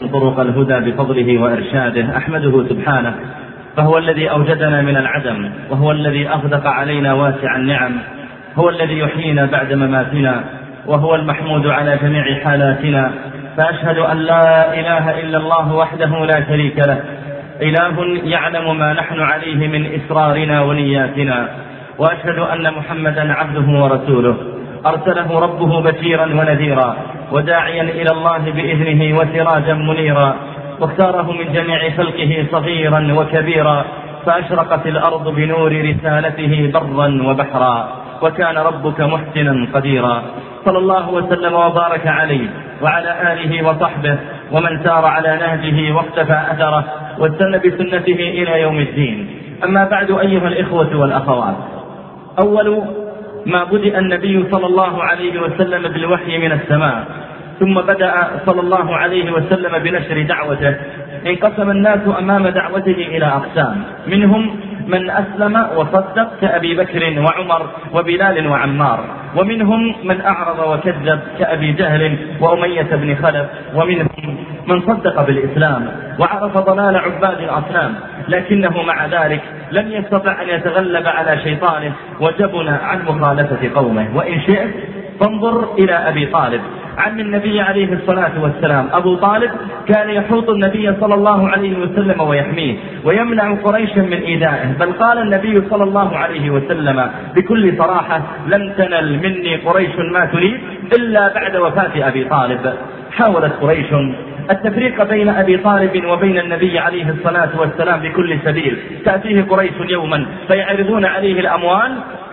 طرق الهدى بفضله وإرشاده أحمده سبحانه فهو الذي أوجدنا من العدم وهو الذي أغدق علينا واسع النعم هو الذي يحيينا بعد مماتنا وهو المحمود على جميع حالاتنا فأشهد أن لا إله إلا الله وحده لا شريك له إله يعلم ما نحن عليه من إسرارنا ونياتنا وأشهد أن محمدا عبده ورسوله أرسله ربه بشيرا ونذيرا وداعيا إلى الله بإذنه وسراجا منيرا. واختاره من جميع خلقه صغيرا وكبيرا. فأشرقت الأرض بنور رسالته برا وبحرا. وكان ربك محسنا قديرا. صلى الله وسلم وبارك عليه وعلى آله وصحبه ومن سار على نهجه واقتفى أثره واستنى بسنته إلى يوم الدين. أما بعد أيها الإخوة والأخوات. أول ما بدأ النبي صلى الله عليه وسلم بالوحي من السماء ثم بدأ صلى الله عليه وسلم بنشر دعوته. انقسم الناس أمام دعوته إلى أقسام. منهم من أسلم وصدق كأبي بكر وعمر وبلال وعمار. ومنهم من أعرض وكذب كأبي جهل وأمية بن خلف. ومنهم من صدق بالإسلام وعرف ضلال عباد الأصنام. لكنه مع ذلك لم يستطع أن يتغلب على شيطانه وجبن عن مخالفة قومه. وإن شئت فانظر إلى أبي طالب. عن النبي عليه الصلاة والسلام أبو طالب كان يحوط النبي صلى الله عليه وسلم ويحميه ويمنع قريشا من إيذائه. بل قال النبي صلى الله عليه وسلم بكل صراحة لم تنل مني قريش ما تريد إلا بعد وفاة أبي طالب. حاولت قريش التفريق بين أبي طالب وبين النبي عليه الصلاة والسلام بكل سبيل. تأتيه قريش يوما فيعرضون عليه الأموال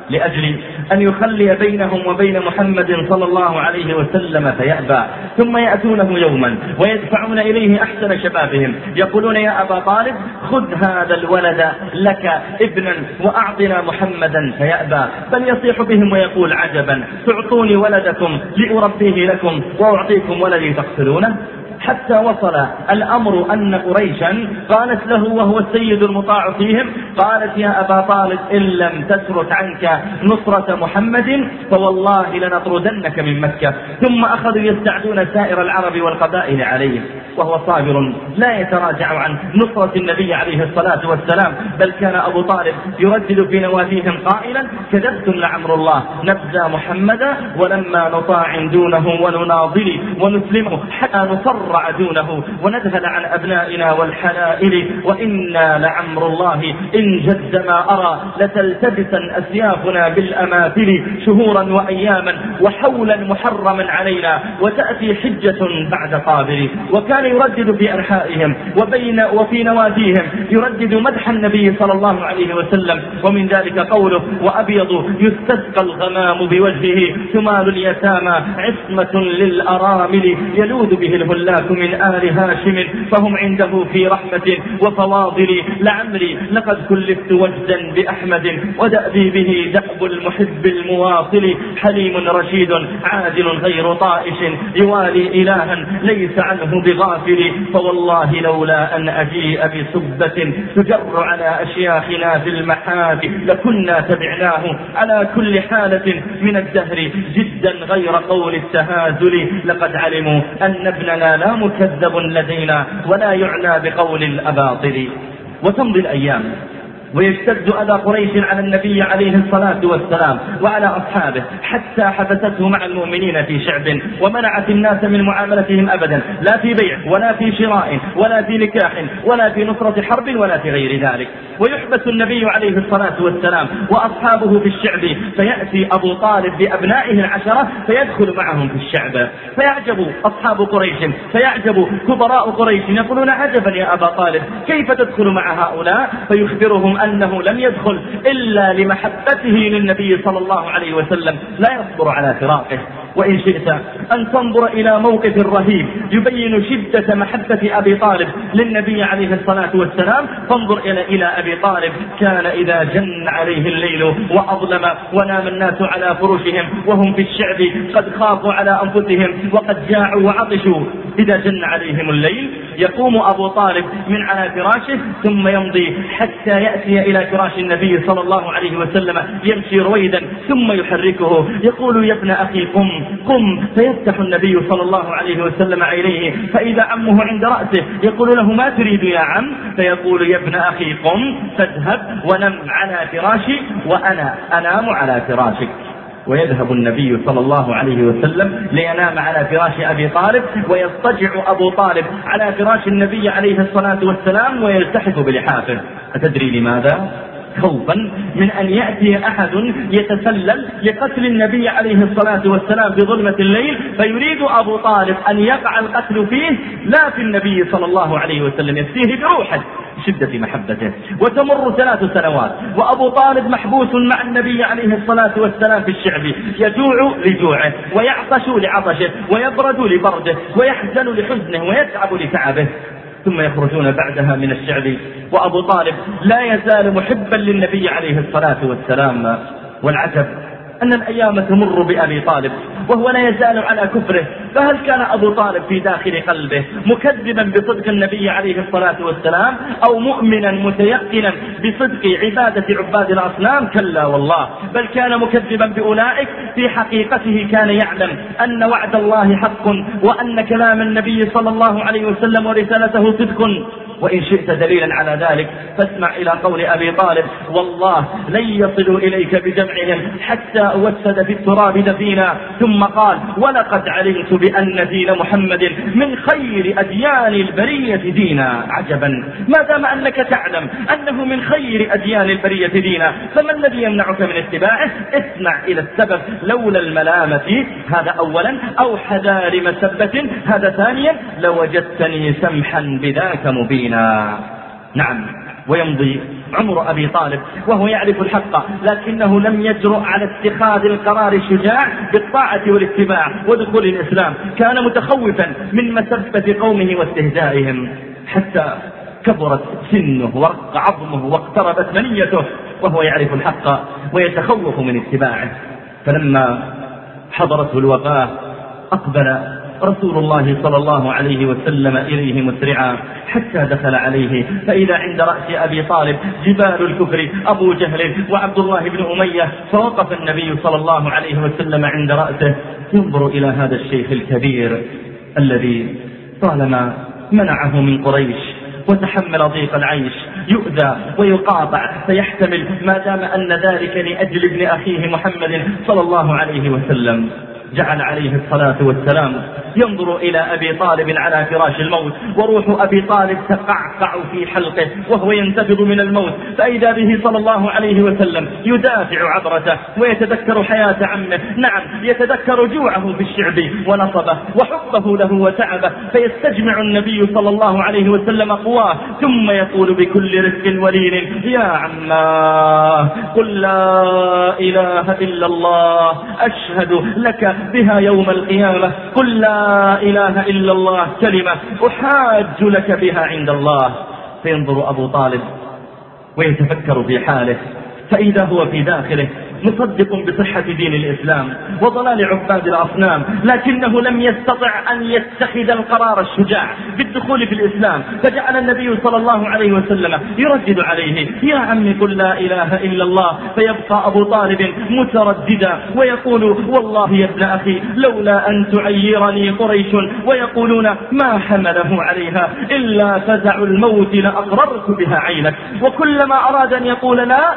لأجل أن يخلي بينهم وبين محمد صلى الله عليه وسلم فيأبى. ثم يأتونه يوما ويدفعون إليه أحسن شبابهم. يقولون يا أبا طالب خذ هذا الولد لك ابنا وأعطنا محمدا فيأبى. بل يصيح بهم ويقول عجبا تعطوني ولدكم لأربيه لكم وأعطيكم ولدي تقتلونه؟ حتى وصل الأمر أن قريشا قالت له وهو السيد المطاع فيهم قالت يا أبا طالب إن لم تترك عنك نصرة محمد فوالله لنطردنك من مكة. ثم أخذوا يستعدون سائر العرب والقبائل عليه وهو صابر لا يتراجع عن نصرة النبي عليه الصلاة والسلام بل كان أبو طالب يردد في نوافيهم قائلا كذبتم لعمر الله نبذى محمدا ولما نطاع دونه ونناضل ونسلمه حتى نصر نتضرع دونه وندهل عن أبنائنا والحلائل وإنا لعمر الله إن جد ما أرى لتلتبسن أسيافنا بالأماثل شهورا وأياما وحولا محرما علينا وتأتي حجة بعد قابل وكان يردد في أنحائهم وبين وفي نواديهم يردد مدح النبي صلى الله عليه وسلم. ومن ذلك قوله وأبيض يستسقى الغمام بوجهه ثمال اليتامى عصمة للأرامل يلوذ به الناس من آل هاشم فهم عنده في رحمة وفواضل. لعمري لقد كلفت وجدا بأحمد ودأبي به دأب المحب المواصل. حليم رشيد عادل غير طائش يوالي إلها ليس عنه بغافل فوالله لولا أن أجيء بسبة تجر على أشياخنا في المحافل لكنا تبعناه. على كل حالة من الدهر جدا غير قول التهازل. لقد علموا أن ابننا لا مكذب لدينا ولا يعنى بقول الأباطل. وتمضي الأيام. ويشتد أذى قريش على النبي عليه الصلاة والسلام وعلى أصحابه حتى حبسته مع المؤمنين في شعب ومنعت الناس من معاملتهم أبدا لا في بيع ولا في شراء ولا في نكاح ولا في نصرة حرب ولا في غير ذلك. ويحبس النبي عليه الصلاة والسلام وأصحابه في الشعب فيأتي أبو طالب بأبنائه العشرة فيدخل معهم في الشعب. فيعجب أصحاب قريش فيعجب كبراء قريش يقولون عجبا يا أبا طالب كيف تدخل مع هؤلاء؟ فيخبرهم أنه لم يدخل إلا لمحبته للنبي صلى الله عليه وسلم لا يصبر على فراقه. وإن شئت أن تنظر إلى موقف رهيب يبين شدة محبة أبي طالب للنبي عليه الصلاة والسلام. فانظر إلى إلى أبي طالب كان إذا جن عليه الليل وأظلم ونام الناس على فرشهم وهم في الشعب قد خافوا على أنفسهم وقد جاعوا وعطشوا. إذا جن عليهم الليل يقوم أبو طالب من على فراشه ثم يمضي حتى يأتي إلى فراش النبي صلى الله عليه وسلم يمشي رويدا ثم يحركه. يقول يا ابن أخي قم قم. فيفتح النبي صلى الله عليه وسلم عينيه فإذا عمه عند رأسه يقول له ما تريد يا عم؟ فيقول يا ابن أخي قم فاذهب ونم على فراشي وأنا أنام على فراشك. ويذهب النبي صلى الله عليه وسلم لينام على فراش أبي طالب ويضطجع أبو طالب على فراش النبي عليه الصلاة والسلام ويلتحف بلحافه. أتدري لماذا؟ خوفا من أن يأتي أحد يتسلل لقتل النبي عليه الصلاة والسلام في ظلمة الليل فيريد أبو طالب أن يقع القتل فيه لا في النبي صلى الله عليه وسلم يفتيه بروحه شدة محبته. وتمر ثلاث سنوات وأبو طالب محبوس مع النبي عليه الصلاة والسلام في الشعب يجوع لجوعه ويعطش لعطشه ويبرد لبرده ويحزن لحزنه ويتعب لتعبه. ثم يخرجون بعدها من الشعب. وأبو طالب لا يزال محبا للنبي عليه الصلاة والسلام والعجب أن الأيام تمر بأبي طالب وهو لا يزال على كفره. فهل كان أبو طالب في داخل قلبه مكذبا بصدق النبي عليه الصلاة والسلام أو مؤمنا متيقنا بصدق عبادة عباد الأصنام؟ كلا والله. بل كان مكذبا بأولئك في حقيقته كان يعلم أن وعد الله حق وأن كلام النبي صلى الله عليه وسلم ورسالته صدق. وإن شئت دليلا على ذلك فاسمع إلى قول أبي طالب والله لن يصلوا إليك بجمعهم حتى أوسد في التراب دفينا. ثم قال ولقد علمت بأن دين محمد من خير أديان البرية دينا. عجبا. ما دام أنك تعلم أنه من خير أديان البرية دينا فما الذي يمنعك من اتباعه؟ اسمع إلى السبب. لولا الملامة هذا أولا. أو حذار مسبة هذا ثانيا لوجدتني سمحا بذاك مبينا. نعم. ويمضي عمر أبي طالب وهو يعرف الحق لكنه لم يجرؤ على اتخاذ القرار الشجاع بالطاعة والاتباع ودخول الإسلام. كان متخوفا من مسبة قومه واستهزائهم. حتى كبرت سنه ورق عظمه واقتربت منيته وهو يعرف الحق ويتخوف من اتباعه. فلما حضرته الوفاة أقبل رسول الله صلى الله عليه وسلم إليه مسرعا حتى دخل عليه. فإذا عند رأس أبي طالب جبال الكفر أبو جهل وعبد الله بن أمية فوقف النبي صلى الله عليه وسلم عند رأسه. ينظر إلى هذا الشيخ الكبير الذي طالما منعه من قريش وتحمل ضيق العيش يؤذى ويقاطع فيحتمل ما دام أن ذلك لأجل ابن أخيه محمد صلى الله عليه وسلم. جعل عليه الصلاة والسلام. ينظر إلى أبي طالب على فراش الموت وروح أبي طالب تقعقع في حلقه وهو ينتفض من الموت. فإذا به صلى الله عليه وسلم يدافع عبرته ويتذكر حياة عمه. نعم يتذكر جوعه في الشعب ونصبه وحبه له وتعبه. فيستجمع النبي صلى الله عليه وسلم قواه ثم يقول بكل رفق ولين يا عماه قل لا إله إلا الله. أشهد لك بها يوم القيامة. قل لا إله إلا الله كلمة أحاج لك بها عند الله. فينظر أبو طالب ويتفكر في حاله. فإذا هو في داخله مصدق بصحة دين الإسلام وضلال عباد الأصنام لكنه لم يستطع أن يتخذ القرار الشجاع بالدخول في الإسلام فجعل النبي صلى الله عليه وسلم يردد عليه يا عم قل لا إله إلا الله. فيبقى أبو طالب مترددا ويقول والله يا ابن أخي لولا أن تعيرني قريش ويقولون ما حمله عليها إلا فزع الموت لأقررت بها عينك. وكلما أراد أن يقول لا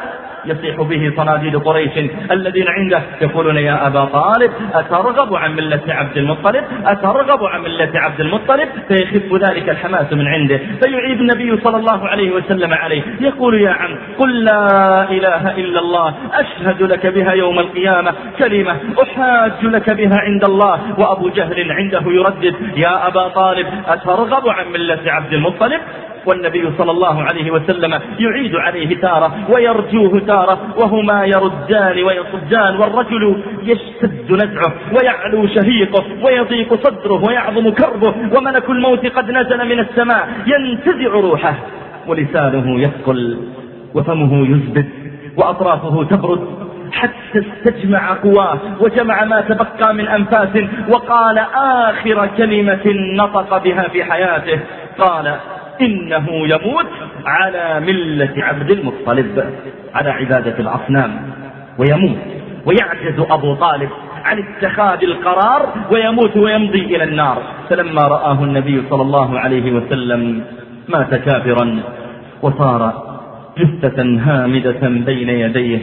يصيح به صناديد قريش الذين عنده. يقولون يا أبا طالب أترغب عن ملة عبد المطلب؟ أترغب عن ملة عبد المطلب؟ فيخف ذلك الحماس من عنده. فيعيد النبي صلى الله عليه وسلم عليه. يقول يا عم قل لا إله إلا الله أشهد لك بها يوم القيامة. كلمة أحاج لك بها عند الله. وأبو جهل عنده يردد يا أبا طالب أترغب عن ملة عبد المطلب؟ والنبي صلى الله عليه وسلم يعيد عليه تارة ويرجوه تارة وهما يردان ويصدان والرجل يشتد نزعه ويعلو شهيقه ويضيق صدره ويعظم كربه وملك الموت قد نزل من السماء ينتزع روحه ولسانه يثقل وفمه يزبد وأطرافه تبرد حتى استجمع قواه وجمع ما تبقى من أنفاس وقال آخر كلمة نطق بها في حياته قال إنه يموت على ملة عبد المطلب على عبادة الأصنام ويموت ويعجز أبو طالب عن اتخاذ القرار ويموت ويمضي إلى النار. فلما رآه النبي صلى الله عليه وسلم مات كافرا وصار جثة هامدة بين يديه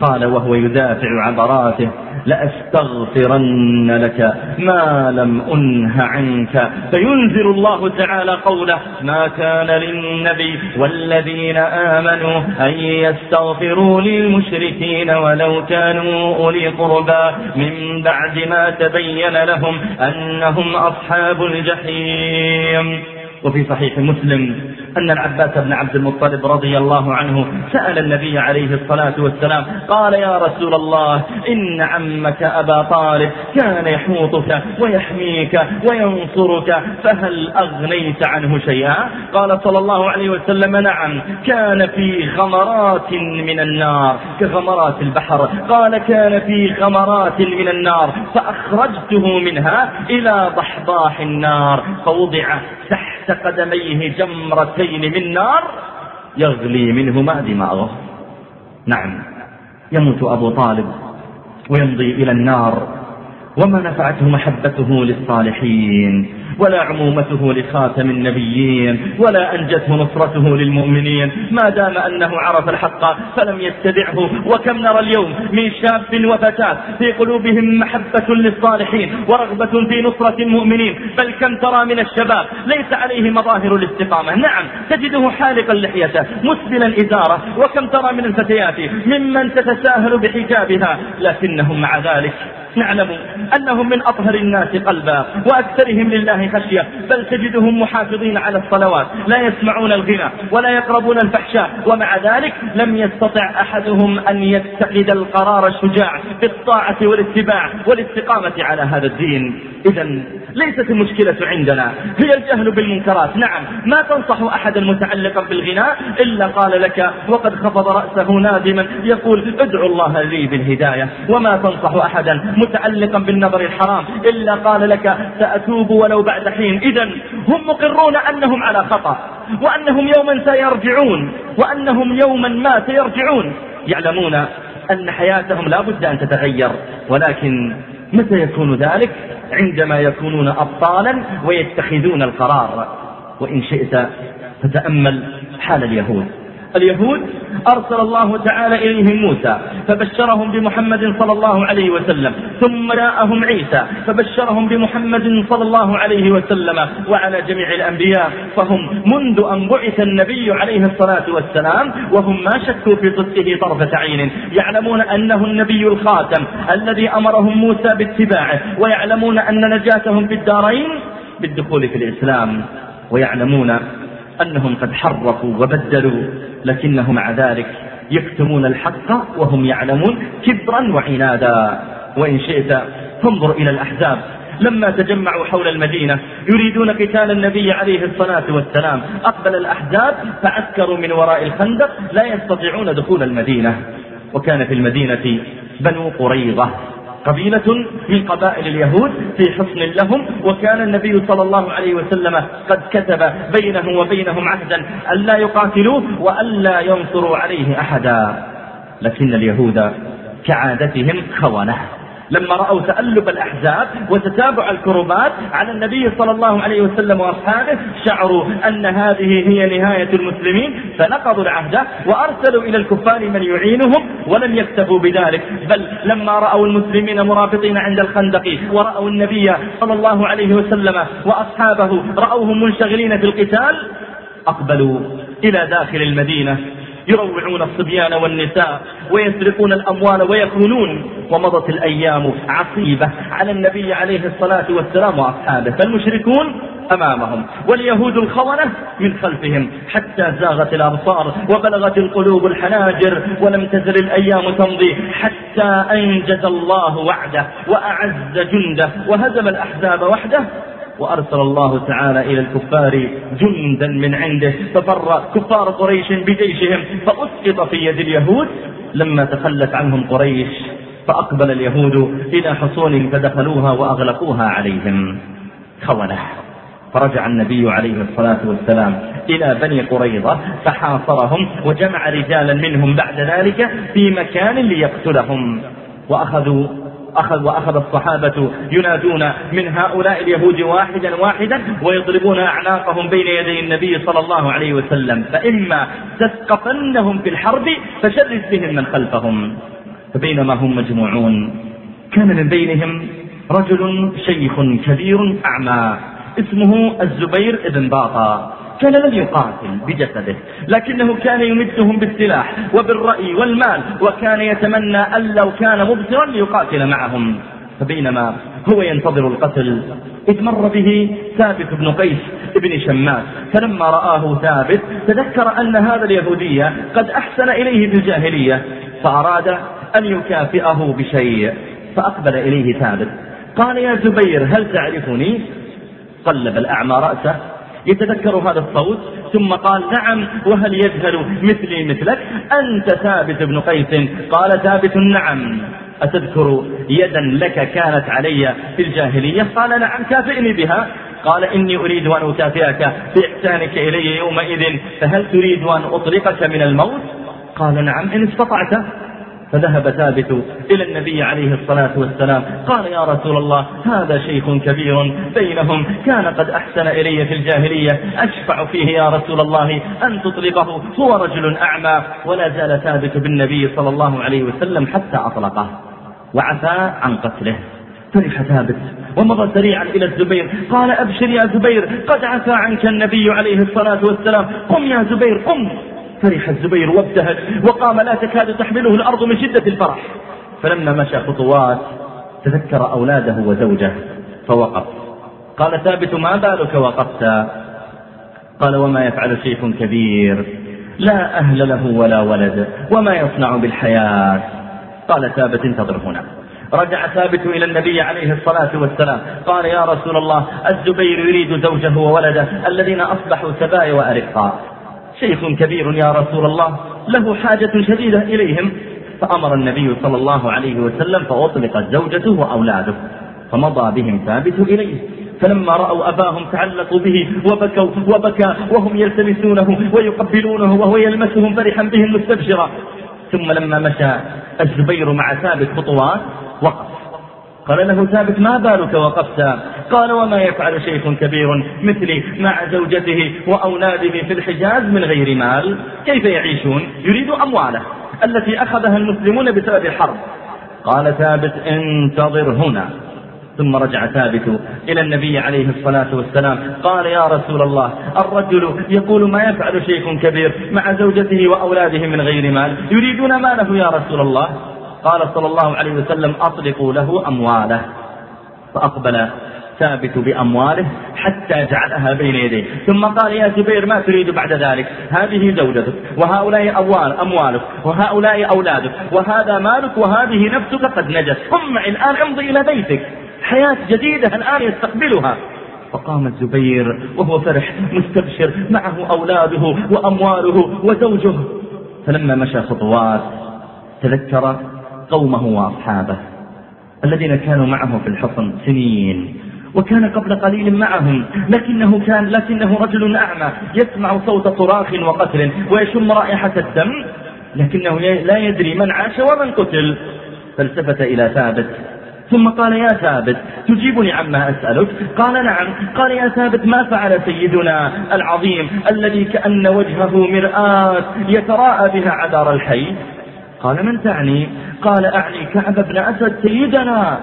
قال وهو يدافع عبراته لأستغفرن لك ما لم أنه عنك. فينزل الله تعالى قوله ما كان للنبي والذين آمنوا أن يستغفروا للمشركين ولو كانوا أولي قربى. من بعد ما تبين لهم أنهم أصحاب الجحيم. وفي صحيح مسلم أن العباس بن عبد المطلب رضي الله عنه سأل النبي عليه الصلاة والسلام قال يا رسول الله إن عمك أبا طالب كان يحوطك ويحميك وينصرك فهل أغنيت عنه شيئا؟ قال صلى الله عليه وسلم نعم كان في غمرات من النار كغمرات البحر قال كان في غمرات من النار فأخرجته منها إلى ضحضاح النار فوضع تحت قدميه جمرتين من نار يغلي منهما دماغه. نعم يموت أبو طالب ويمضي إلى النار. وما نفعته محبته للصالحين. ولا عمومته لخاتم النبيين ولا أنجته نصرته للمؤمنين. ما دام أنه عرف الحق فلم يتبعه وكم نرى اليوم من شاب وفتاة في قلوبهم محبة للصالحين ورغبة في نصرة المؤمنين. بل كم ترى من الشباب ليس عليه مظاهر الاستقامة. نعم تجده حالقا لحيته مسبلا إزاره. وكم ترى من الفتيات ممن تتساهل بحجابها لكنهم مع ذلك نعلم أنهم من أطهر الناس قلبا وأكثرهم لله خشية بل تجدهم محافظين على الصلوات لا يسمعون الغنى ولا يقربون الفحشاء ومع ذلك لم يستطع أحدهم أن يتخذ القرار الشجاع بالطاعة والاتباع والإستقامة على هذا الدين. إذا ليست المشكلة عندنا هي الجهل بالمنكرات. نعم ما تنصح أحدا متعلقا بالغناء إلا قال لك وقد خفض رأسه نادما يقول ادعو الله لي بالهداية. وما تنصح أحدا متعلقا بالنظر الحرام إلا قال لك سأتوب ولو بعد حين. إذا هم مقرون أنهم على خطأ وأنهم يوما سيرجعون وأنهم يوما ما سيرجعون. يعلمون أن حياتهم لا بد أن تتغير ولكن متى يكون ذلك؟ عندما يكونون أبطالا ويتخذون القرار. وإن شئت فتأمل حال اليهود. اليهود أرسل الله تعالى إليهم موسى فبشرهم بمحمد صلى الله عليه وسلم ثم جاءهم عيسى فبشرهم بمحمد صلى الله عليه وسلم وعلى جميع الأنبياء فهم منذ أن بعث النبي عليه الصلاة والسلام وهم ما شكوا في صدقه طرفة عين يعلمون أنه النبي الخاتم الذي أمرهم موسى باتباعه ويعلمون أن نجاتهم في الدارين بالدخول في الإسلام ويعلمون أنهم قد حرفوا وبدلوا لكنهم مع ذلك يكتمون الحق وهم يعلمون كبرا وعنادا. وإن شئت تنظر إلى الأحزاب. لما تجمعوا حول المدينة يريدون قتال النبي عليه الصلاة والسلام. أقبل الأحزاب فعسكروا من وراء الخندق لا يستطيعون دخول المدينة. وكان في المدينة بنو قريظة. قبيلة من قبائل اليهود في حصن لهم وكان النبي صلى الله عليه وسلم قد كتب بينه وبينهم عهدا ألا يقاتلوه وألا ينصروا عليه أحدا. لكن اليهود كعادتهم خونة. لما رأوا تألب الأحزاب وتتابع الكربات على النبي صلى الله عليه وسلم وأصحابه شعروا أن هذه هي نهاية المسلمين فنقضوا العهد وأرسلوا إلى الكفار من يعينهم ولم يكتفوا بذلك. بل لما رأوا المسلمين مرابطين عند الخندق ورأوا النبي صلى الله عليه وسلم وأصحابه رأوهم منشغلين في القتال أقبلوا إلى داخل المدينة. يروعون الصبيان والنساء ويسرقون الأموال ويخونون ومضت الأيام عصيبة على النبي عليه الصلاة والسلام وأصحابه فالمشركون أمامهم واليهود الخونة من خلفهم حتى زاغت الأبصار وبلغت القلوب الحناجر ولم تزل الأيام تمضي حتى أنجز الله وعده وأعز جنده وهزم الأحزاب وحده وأرسل الله تعالى إلى الكفار جندا من عنده. ففر كفار قريش بجيشهم فأسقط في يد اليهود. لما تخلت عنهم قريش فأقبل اليهود إلى حصونهم فدخلوها وأغلقوها عليهم. خونة. فرجع النبي عليه الصلاة والسلام إلى بني قريظة فحاصرهم وجمع رجالا منهم بعد ذلك في مكان ليقتلهم. وأخذوا أخذ وأخذ الصحابة ينادون من هؤلاء اليهود واحدا واحدا ويضربون أعناقهم بين يدي النبي صلى الله عليه وسلم. فإما تثقفنهم في الحرب فشرد بهم من خلفهم. فبينما هم مجموعون كان من بينهم رجل شيخ كبير أعمى اسمه الزبير بن باطا. كان لم يقاتل بجسده لكنه كان يمدهم بالسلاح وبالرأي والمال وكان يتمنى أن لو كان مبصرا ليقاتل معهم. فبينما هو ينتظر القتل إذ مر به ثابت بن قيس بن شماس فلما رآه ثابت تذكر أن هذا اليهودي قد أحسن إليه في الجاهلية فأراد أن يكافئه بشيء فأقبل إليه ثابت. قال يا زبير هل تعرفني؟ قلب الأعمى رأسه يتذكر هذا الصوت ثم قال نعم وهل يجهل مثلي مثلك؟ أنت ثابت بن قيس. قال ثابت نعم. أتذكر يدا لك كانت علي في الجاهلية؟ قال نعم كافئني بها. قال إني أريد أن أكافئك بإحسانك إلي يومئذ فهل تريد أن أطلقك من الموت؟ قال نعم إن استطعت. فذهب ثابت إلى النبي عليه الصلاة والسلام. قال يا رسول الله هذا شيخ كبير بينهم. كان قد أحسن إلي في الجاهلية. أشفع فيه يا رسول الله أن تطلقه هو رجل أعمى. ولا زال ثابت بالنبي صلى الله عليه وسلم حتى أطلقه. وعفى عن قتله. فرح ثابت. ومضى سريعا إلى الزبير. قال أبشر يا زبير. قد عفى عنك النبي عليه الصلاة والسلام. قم يا زبير قم. فرح الزبير وابتهج وقام لا تكاد تحمله الأرض من شدة الفرح. فلما مشى خطوات تذكر أولاده وزوجه فوقف. قال ثابت ما بالك وقفت؟ قال وما يفعل شيخ كبير لا أهل له ولا ولد وما يصنع بالحياة. قال ثابت انتظر هنا. رجع ثابت إلى النبي عليه الصلاة والسلام. قال يا رسول الله الزبير يريد زوجه وولده الذين أصبحوا سبايا وأرقاء. شيخ كبير يا رسول الله له حاجة شديدة إليهم. فأمر النبي صلى الله عليه وسلم فأطلقت زوجته وأولاده فمضى بهم ثابت إليه. فلما رأوا أباهم تعلقوا به وبكوا وبكى وهم يلتمسونه ويقبلونه وهو يلمسهم فرحا بهم مستبشرا. ثم لما مشى الزبير مع ثابت خطوات وقف. قال له ثابت ما بالك وقفت؟ قال وما يفعل شيخ كبير مثلي مع زوجته وأولاده في الحجاز من غير مال؟ كيف يعيشون؟ يريد أمواله التي أخذها المسلمون بسبب الحرب. قال ثابت انتظر هنا. ثم رجع ثابت إلى النبي عليه الصلاة والسلام. قال يا رسول الله الرجل يقول ما يفعل شيخ كبير مع زوجته وأولاده من غير مال؟ يريدون ماله يا رسول الله؟ قال صلى الله عليه وسلم أطلقوا له أمواله. فأقبل ثابت بأمواله حتى جعلها بين يديه. ثم قال يا زبير ما تريد بعد ذلك؟ هذه زوجتك وهؤلاء أموال أموالك وهؤلاء أولادك وهذا مالك وهذه نفسك قد نجت. ثم الآن امضي إلى بيتك. حياة جديدة الآن يستقبلها. فقام الزبير وهو فرح مستبشر معه أولاده وأمواله وزوجه. فلما مشى خطوات تذكر قومه وأصحابه الذين كانوا معه في الحصن سنين وكان قبل قليل معهم لكنه كان لكنه رجل أعمى يسمع صوت صراخ وقتل ويشم رائحة الدم لكنه لا يدري من عاش ومن قتل فالتفت إلى ثابت. ثم قال يا ثابت تجيبني عما أسألك؟ قال نعم. قال يا ثابت ما فعل سيدنا العظيم الذي كأن وجهه مرآة يتراءى بها عذار الحي؟ قال من تعني؟ قال أعني كعب بن أسد سيدنا.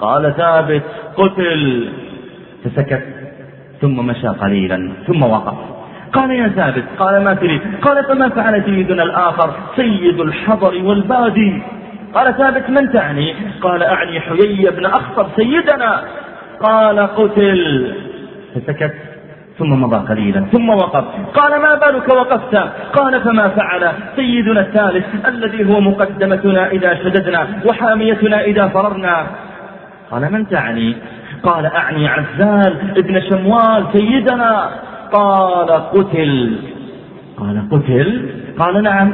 قال ثابت قتل. فسكت ثم مشى قليلا ثم وقف. قال يا ثابت قال ما تريد؟ قال فما فعل سيدنا الآخر سيد الحضر والبادي. قال ثابت من تعني؟ قال أعني حيي بن أخطر سيدنا. قال قتل. فسكت ثم مضى قليلا. ثم وقف. قال ما بالك وقفت؟ قال فما فعل. سيدنا الثالث الذي هو مقدمتنا إذا شددنا وحاميتنا إذا فررنا. قال من تعني؟ قال أعني عزال ابن شموال سيدنا. قال قتل. قال قتل؟ قال نعم.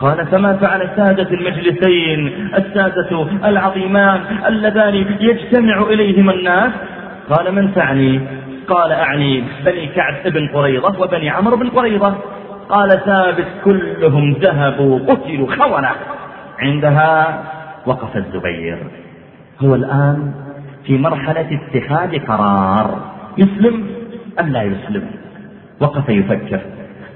قال فما فعل السادة المجلسين؟ السادة العظيمان اللذان يجتمع إليهما الناس؟ قال من تعني؟ قال أعني بني كعب بن قريظة وبني عمرو بن قريظة. قال ثابت كلهم ذهبوا قتلوا خونة. عندها وقف الزبير. هو الآن في مرحلة اتخاذ قرار. يسلم أم لا يسلم؟ وقف يفكر.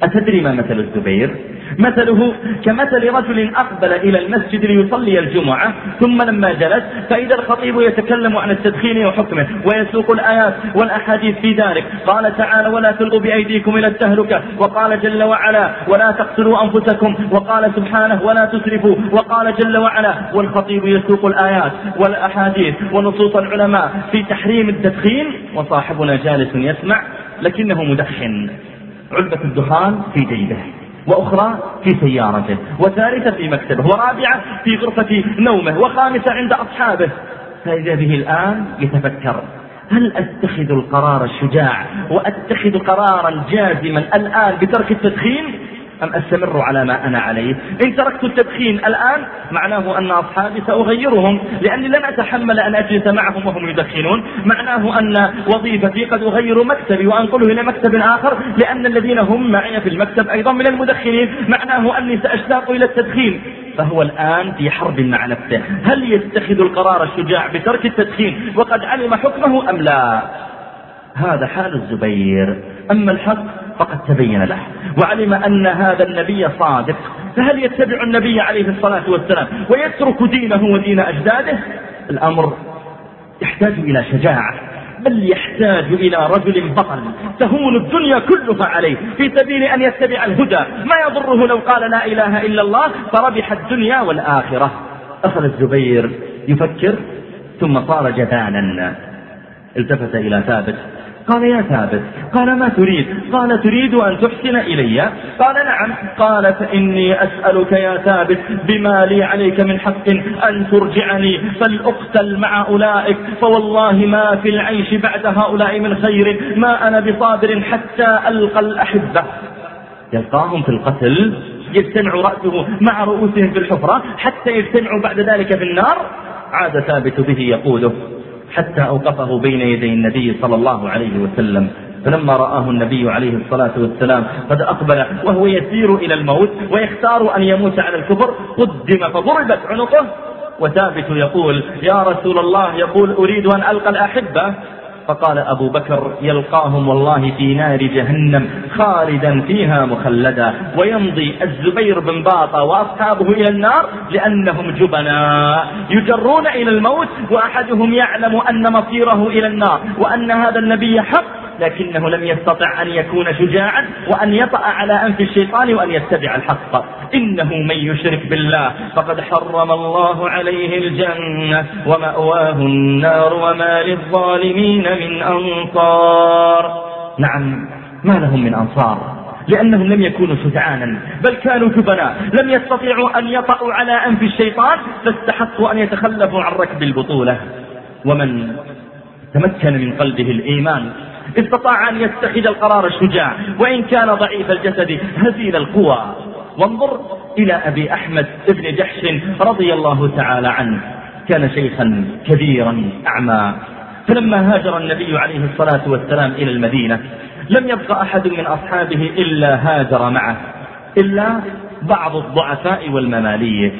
أتدري ما مثل الزبير؟ مثله كمثل رجل أقبل إلى المسجد ليصلي الجمعة ثم لما جلس فإذا الخطيب يتكلم عن التدخين وحكمه ويسوق الآيات والأحاديث في ذلك قال تعالى ولا تلقوا بأيديكم إلى التهلكة وقال جل وعلا ولا تقتلوا أنفسكم وقال سبحانه ولا تسرفوا وقال جل وعلا والخطيب يسوق الآيات والأحاديث ونصوص العلماء في تحريم التدخين وصاحبنا جالس يسمع لكنه مدخن. علبة الدخان في جيبه. وأخرى في سيارته وثالثة في مكتبه ورابعة في غرفة نومه وخامسة عند أصحابه. فإذا به الآن يتفكر هل أتخذ القرار الشجاع وأتخذ قرارا جازما الآن بترك التدخين؟ أم أستمر على ما أنا عليه؟ إن تركت التدخين الآن معناه أن أصحابي سأغيرهم لأني لن أتحمل أن أجلس معهم وهم يدخنون. معناه أن وظيفتي قد أغير مكتبي وأنقله إلى مكتب آخر لأن الذين هم معي في المكتب أيضا من المدخنين. معناه أني سأشتاق إلى التدخين. فهو الآن في حرب مع نفسه. هل يتخذ القرار الشجاع بترك التدخين وقد علم حكمه أم لا؟ هذا حال الزبير. أما الحق فقد تبين له. وعلم أن هذا النبي صادق. فهل يتبع النبي عليه الصلاة والسلام ويترك دينه ودين أجداده؟ الأمر يحتاج إلى شجاعة بل يحتاج إلى رجل بطل تهون الدنيا كلها عليه في سبيل أن يتبع الهدى. ما يضره لو قال لا إله إلا الله فربح الدنيا والآخرة. أخذ الزبير يفكر ثم صار جبانا التفت إلى ثابت. قال يا ثابت قال ما تريد؟ قال تريد أن تحسن إلي. قال نعم. قال فإني أسألك يا ثابت بما لي عليك من حق أن ترجعني فلأقتل مع أولئك فوالله ما في العيش بعد هؤلاء من خير ما أنا بصابر حتى ألقى الأحبة. يلقاهم في القتل يجتمع رأسه مع رؤوسهم في الحفرة حتى يجتمعوا بعد ذلك في النار. عاد ثابت به يقوله. حتى أوقفه بين يدي النبي صلى الله عليه وسلم. فلما رآه النبي عليه الصلاة والسلام قد أقبل وهو يسير إلى الموت ويختار أن يموت على الكفر قدم فضربت عنقه. وثابت يقول يا رسول الله يقول أريد أن ألقى الأحبة. فقال أبو بكر يلقاهم والله في نار جهنم خالدا فيها مخلدا ويمضي الزبير بن باطة وأصحابه إلى النار لأنهم جبناء يجرون إلى الموت وأحدهم يعلم أن مصيره إلى النار وأن هذا النبي حق لكنه لم يستطع أن يكون شجاعا وأن يطأ على أنف الشيطان وأن يتبع الحق. إنه من يشرك بالله فقد حرم الله عليه الجنة ومأواه النار وما للظالمين من أنصار. نعم ما لهم من أنصار؟ لأنهم لم يكونوا شجعانا بل كانوا جبناء لم يستطيعوا أن يطأوا على أنف الشيطان فاستحقوا أن يتخلفوا عن ركب البطولة. ومن تمكن من قلبه الإيمان استطاع أن يتخذ القرار الشجاع وإن كان ضعيف الجسد هزيل القوى. وانظر إلى أبي أحمد ابن جحش رضي الله تعالى عنه. كان شيخا كبيرا أعمى. فلما هاجر النبي عليه الصلاة والسلام إلى المدينة لم يبق أحد من أصحابه إلا هاجر معه إلا بعض الضعفاء والمماليك.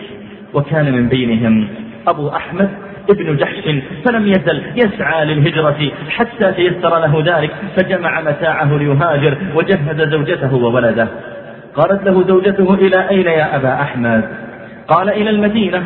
وكان من بينهم أبو أحمد ابن جحش فلم يزل يسعى للهجرة حتى تيسر له ذلك فجمع متاعه ليهاجر وجهز زوجته وولده. قالت له زوجته إلى أين يا أبا أحمد؟ قال إلى المدينة.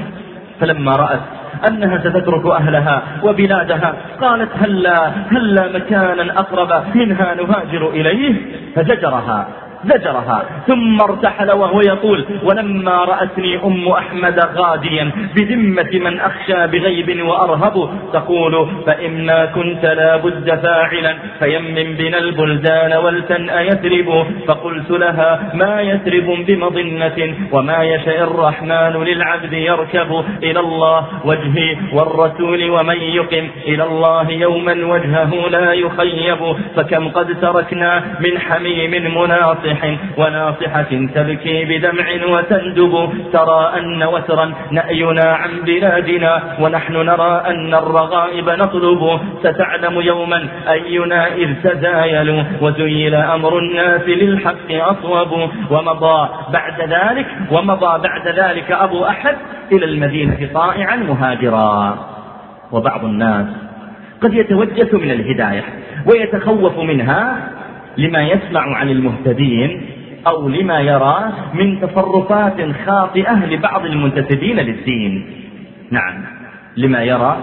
فلما رأت أنها ستترك أهلها وبلادها قالت هلا هلا مكانا أقرب منها نهاجر إليه؟ فزجرها. زجرها ثم ارتحل وهو يقول ولما رأتني أم أحمد غاديا بذمة من أخشى بغيب وأرهب تقول فإما كنت لا بد فاعلا فيمن بنا البلدان ولتن أيثرب. فقلت لها ما يثرب بمظنة وما يشاء الرحمن للعبد يركب إلى الله وجهي والرسول ومن يقم إلى الله يوما وجهه لا يخيب. فكم قد تركنا من حميم مناصر ناصح وناصحة تبكي بدمع وتندب ترى أن وترا نأينا عن بلادنا ونحن نرى أن الرغائب نطلب. ستعلم يوما أينا إذ تزايل وزيل أمر الناس للحق أصوب. ومضى بعد ذلك ومضى بعد ذلك أبو أحد إلى المدينة طائعا مهاجرا. وبعض الناس قد يتوجس من الهداية ويتخوف منها لما يسمع عن المهتدين أو لما يرى من تصرفات خاطئة لبعض المنتسبين للدين. نعم. لما يرى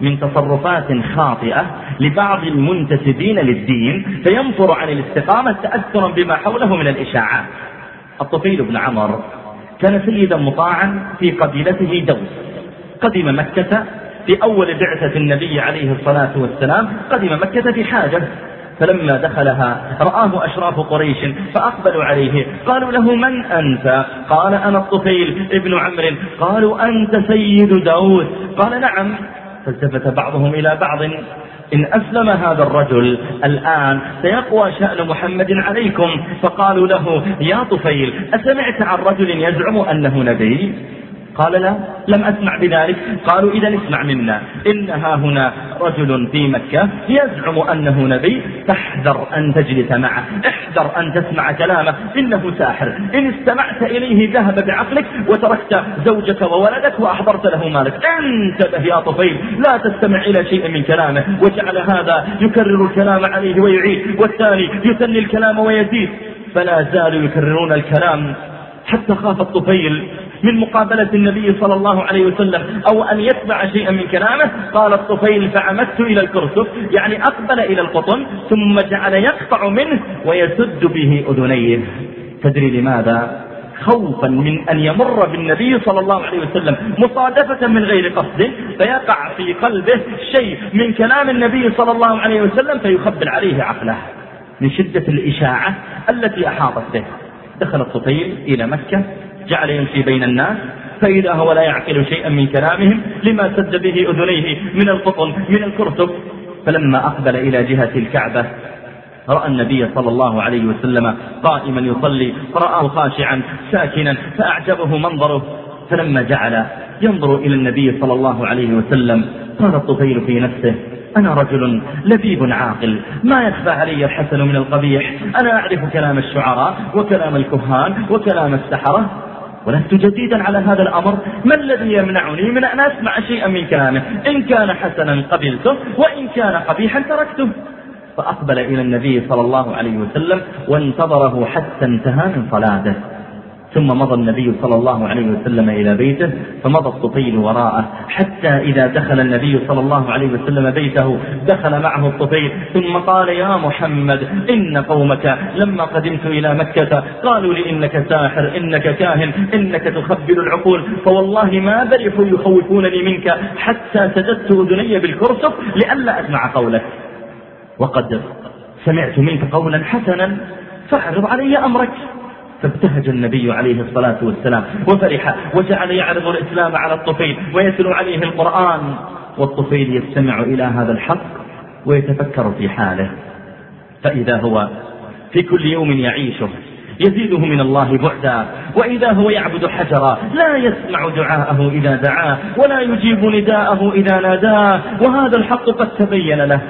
من تصرفات خاطئة لبعض المنتسبين للدين فينفر عن الاستقامة تأثرا بما حوله من الإشاعات. الطفيل بن عمر كان سيدا مطاعا في قبيلته دوس. قدم مكة في أول بعثة النبي عليه الصلاة والسلام. قدم مكة في حاجة. فلما دخلها رآه أشراف قريش فأقبلوا عليه. قالوا له من أنت؟ قال أنا الطفيل ابن عمرو. قالوا أنت سيد داود. قال نعم. فالتفت بعضهم إلى بعض. إن أسلم هذا الرجل الآن سيقوى شأن محمد عليكم. فقالوا له يا طفيل أسمعت عن رجل يزعم أنه نبي؟ قال لا لم أسمع بذلك. قالوا إذا اسمع منا. إن ها هنا رجل في مكة يزعم أنه نبي. فاحذر أن تجلس معه. احذر أن تسمع كلامه. إنه ساحر. إن استمعت إليه ذهب بعقلك وتركت زوجك وولدك وأحضرت له مالك. انتبه يا طفيل. لا تستمع إلى شيء من كلامه. وجعل هذا يكرر الكلام عليه ويعيد. والثاني يثني الكلام ويزيد. فلا زالوا يكررون الكلام حتى خاف الطفيل. من مقابلة النبي صلى الله عليه وسلم أو أن يتبع شيئا من كلامه قال الطفيل فعمدت إلى الكرسف يعني أقبل إلى القطن ثم جعل يقطع منه ويسد به أذنيه. تدري لماذا؟ خوفا من أن يمر بالنبي صلى الله عليه وسلم مصادفة من غير قصد فيقع في قلبه شيء من كلام النبي صلى الله عليه وسلم فيخبل عليه عقله. من شدة الإشاعة التي أحاطت به. دخل الطفيل إلى مكة جعل يمشي بين الناس فإذا هو لا يعقل شيئا من كلامهم لما سد به أذنيه من القطن من الكرتب فلما أقبل إلى جهة الكعبة رأى النبي صلى الله عليه وسلم قائما يصلي فرآه خاشعا ساكنا فأعجبه منظره. فلما جعل ينظر إلى النبي صلى الله عليه وسلم قال الطفيل في نفسه أنا رجل لبيب عاقل ما يخفى علي الحسن من القبيح؟ أنا أعرف كلام الشعراء وكلام الكهان وكلام السحرة. ولست جديدا على هذا الأمر. ما الذي يمنعني من أن أسمع شيئا من كلامه؟ إن كان حسنا قبلته وإن كان قبيحا تركته. فأقبل إلى النبي صلى الله عليه وسلم وانتظره حتى انتهى من صلاته. ثم مضى النبي صلى الله عليه وسلم إلى بيته فمضى الطفيل وراءه حتى إذا دخل النبي صلى الله عليه وسلم بيته دخل معه الطفيل ثم قال يا محمد إن قومك لما قدمت إلى مكة قالوا لي إنك ساحر إنك كاهن إنك تخبل العقول فوالله ما برحوا يخوفونني منك حتى سددت أذني بالكرسف لئلا أسمع قولك. وقد سمعت منك قولا حسنا فاعرض علي أمرك. فابتهج النبي عليه الصلاة والسلام وفرح وجعل يعرض الإسلام على الطفيل ويتلو عليه القرآن والطفيل يستمع إلى هذا الحق ويتفكر في حاله. فإذا هو في كل يوم يعيشه يزيده من الله بعدا وإذا هو يعبد حجرا لا يسمع دعاءه إذا دعاه ولا يجيب نداءه إذا ناداه وهذا الحق قد تبين له.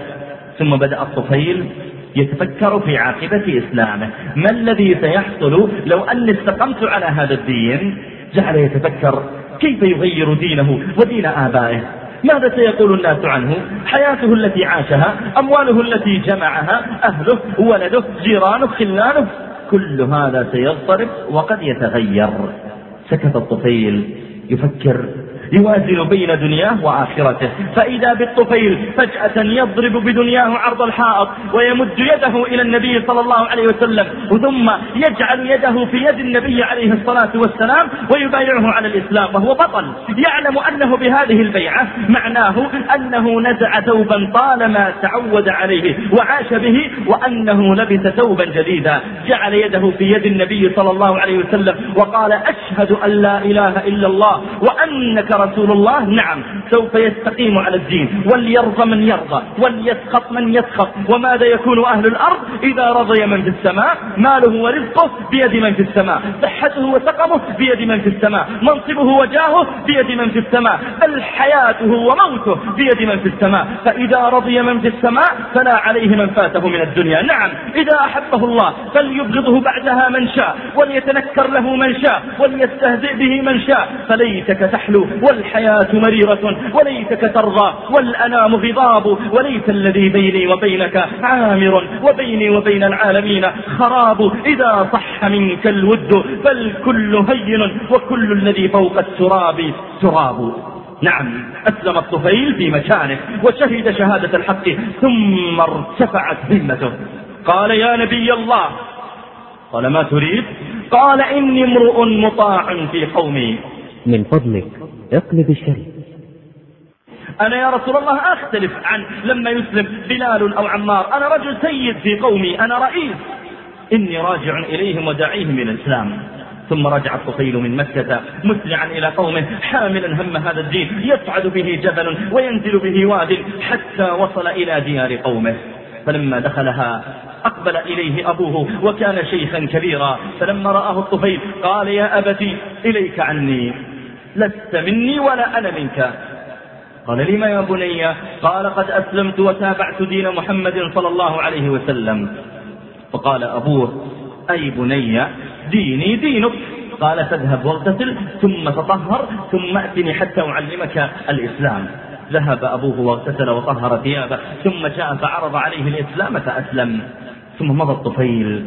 ثم بدأ الطفيل يتفكر في عاقبة إسلامه. ما الذي سيحصل لو أني استقمت على هذا الدين؟ جعل يتفكر كيف يغير دينه ودين آبائه؟ ماذا سيقول الناس عنه؟ حياته التي عاشها أمواله التي جمعها أهله ولده جيرانه خلانه؟ كل هذا سيضطرب وقد يتغير. سكت الطفيل يفكر يوازن بين دنياه وآخرته. فإذا بالطفيل فجأة يضرب بدنياه عرض الحائط ويمد يده إلى النبي صلى الله عليه وسلم ثم يجعل يده في يد النبي عليه الصلاة والسلام ويبايعه على الإسلام وهو بطل. يعلم أنه بهذه البيعة معناه أنه نزع ثوبا طالما تعود عليه وعاش به وأنه لبس ثوبا جديدا. جعل يده في يد النبي صلى الله عليه وسلم وقال أشهد أن لا إله إلا الله وأنك رسول الله؟ نعم. سوف يستقيم على الدين. وليرضى من يرضى. وليسخط من يسخط. وماذا يكون أهل الأرض؟ إذا رضي من في السماء ماله ورزقه بيد من في السماء. صحته وسقمه بيد من في السماء. منصبه وجاهه بيد من في السماء. بل حياته وموته بيد من في السماء. فإذا رضي من في السماء فلا عليه من فاته من الدنيا. نعم. إذا أحبه الله فليبغضه بعدها من شاء. وليتنكر له من شاء. وليستهزئ به من شاء. فليتك تحلو. والحياة مريرة وليتك ترضى والأنام غضاب وليس الذي بيني وبينك عامر وبيني وبين العالمين خراب. إذا صح منك الود فالكل هين وكل الذي فوق التراب تراب. نعم أسلم الطفيل في مكانه وشهد شهادة الحق ثم ارتفعت همته قال يا نبي الله قال ما تريد؟ قال إني امرؤ مطاع في قومي. من فضلك. اقلب الشريف أنا يا رسول الله أختلف عن لما يسلم بلال أو عمار. أنا رجل سيد في قومي أنا رئيس. إني راجع إليهم وداعيهم إلى الإسلام. ثم رجع الطفيل من مكة مسرعا إلى قومه حاملا هم هذا الدين. يصعد به جبل وينزل به واد حتى وصل إلى ديار قومه. فلما دخلها أقبل إليه أبوه وكان شيخا كبيرا. فلما رآه الطفيل قال يا أبتي إليك عني. لست مني ولا أنا منك. قال لما يا بني؟ قال قد أسلمت وتابعت دين محمد صلى الله عليه وسلم. فقال أبوه أي بني ديني دينك. قال تذهب واغتسل ثم تطهر ثم ائتني حتى أعلمك الإسلام. ذهب أبوه واغتسل وطهر ثيابه ثم جاء فعرض عليه الإسلام فأسلم. ثم مضى الطفيل.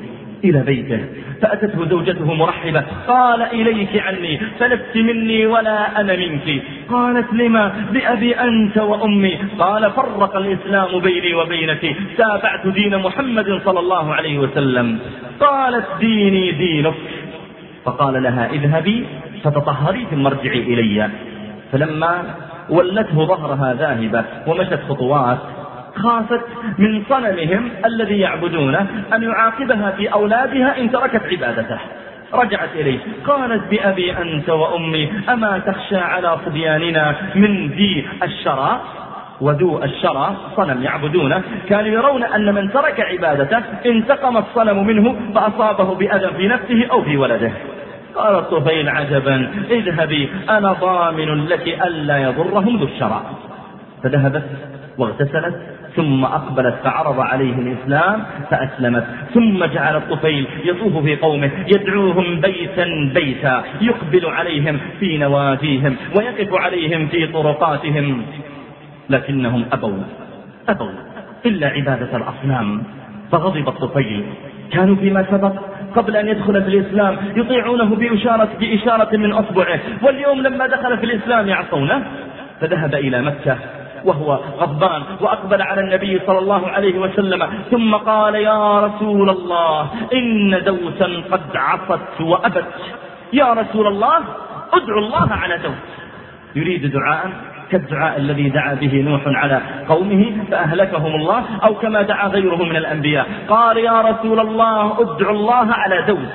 إلى بيته فأتته زوجته مرحبة قال إليك عني فلست مني ولا أنا منك. قالت لما؟ بأبي أنت وأمي. قال فرق الإسلام بيني وبينك. تابعت دين محمد صلى الله عليه وسلم. قالت ديني دينك. فقال لها اذهبي فتطهري ثم ارجعي إلي. فلما ولته ظهرها ذاهبة ومشت خطوات خافت من صنمهم الذي يعبدونه أن يعاقبها في أولادها إن تركت عبادته. رجعت إليه. قالت بأبي أنت وأمي أما تخشى على صبياننا من ذي الشرى؟ وذو الشرى صنم يعبدونه. كانوا يرون أن من ترك عبادته انتقم الصنم منه فأصابه بأذى في نفسه أو في ولده. قال الطفيل عجبا اذهبي أنا ضامن لك ألا يضرهم ذو الشرى. فذهبت واغتسلت. ثم أقبلت فعرض عليه الإسلام فأسلمت. ثم جعل الطفيل يطوف في قومه يدعوهم بيتا بيتا يقبل عليهم في نواديهم ويقف عليهم في طرقاتهم. لكنهم أبوا أبوا إلا عبادة الأصنام. فغضب الطفيل. كانوا فيما سبق قبل أن يدخل في الإسلام يطيعونه بإشارة, بإشارة من أصبعه. واليوم لما دخل في الإسلام يعصونه. فذهب إلى مكة. وهو غضبان وأقبل على النبي صلى الله عليه وسلم ثم قال يا رسول الله إن دوسا قد عصت وأبت. يا رسول الله ادعو الله على دوس. يريد دعاء كالدعاء الذي دعا به نوح على قومه فأهلكهم الله أو كما دعا غيره من الأنبياء. قال يا رسول الله ادعو الله على دوس.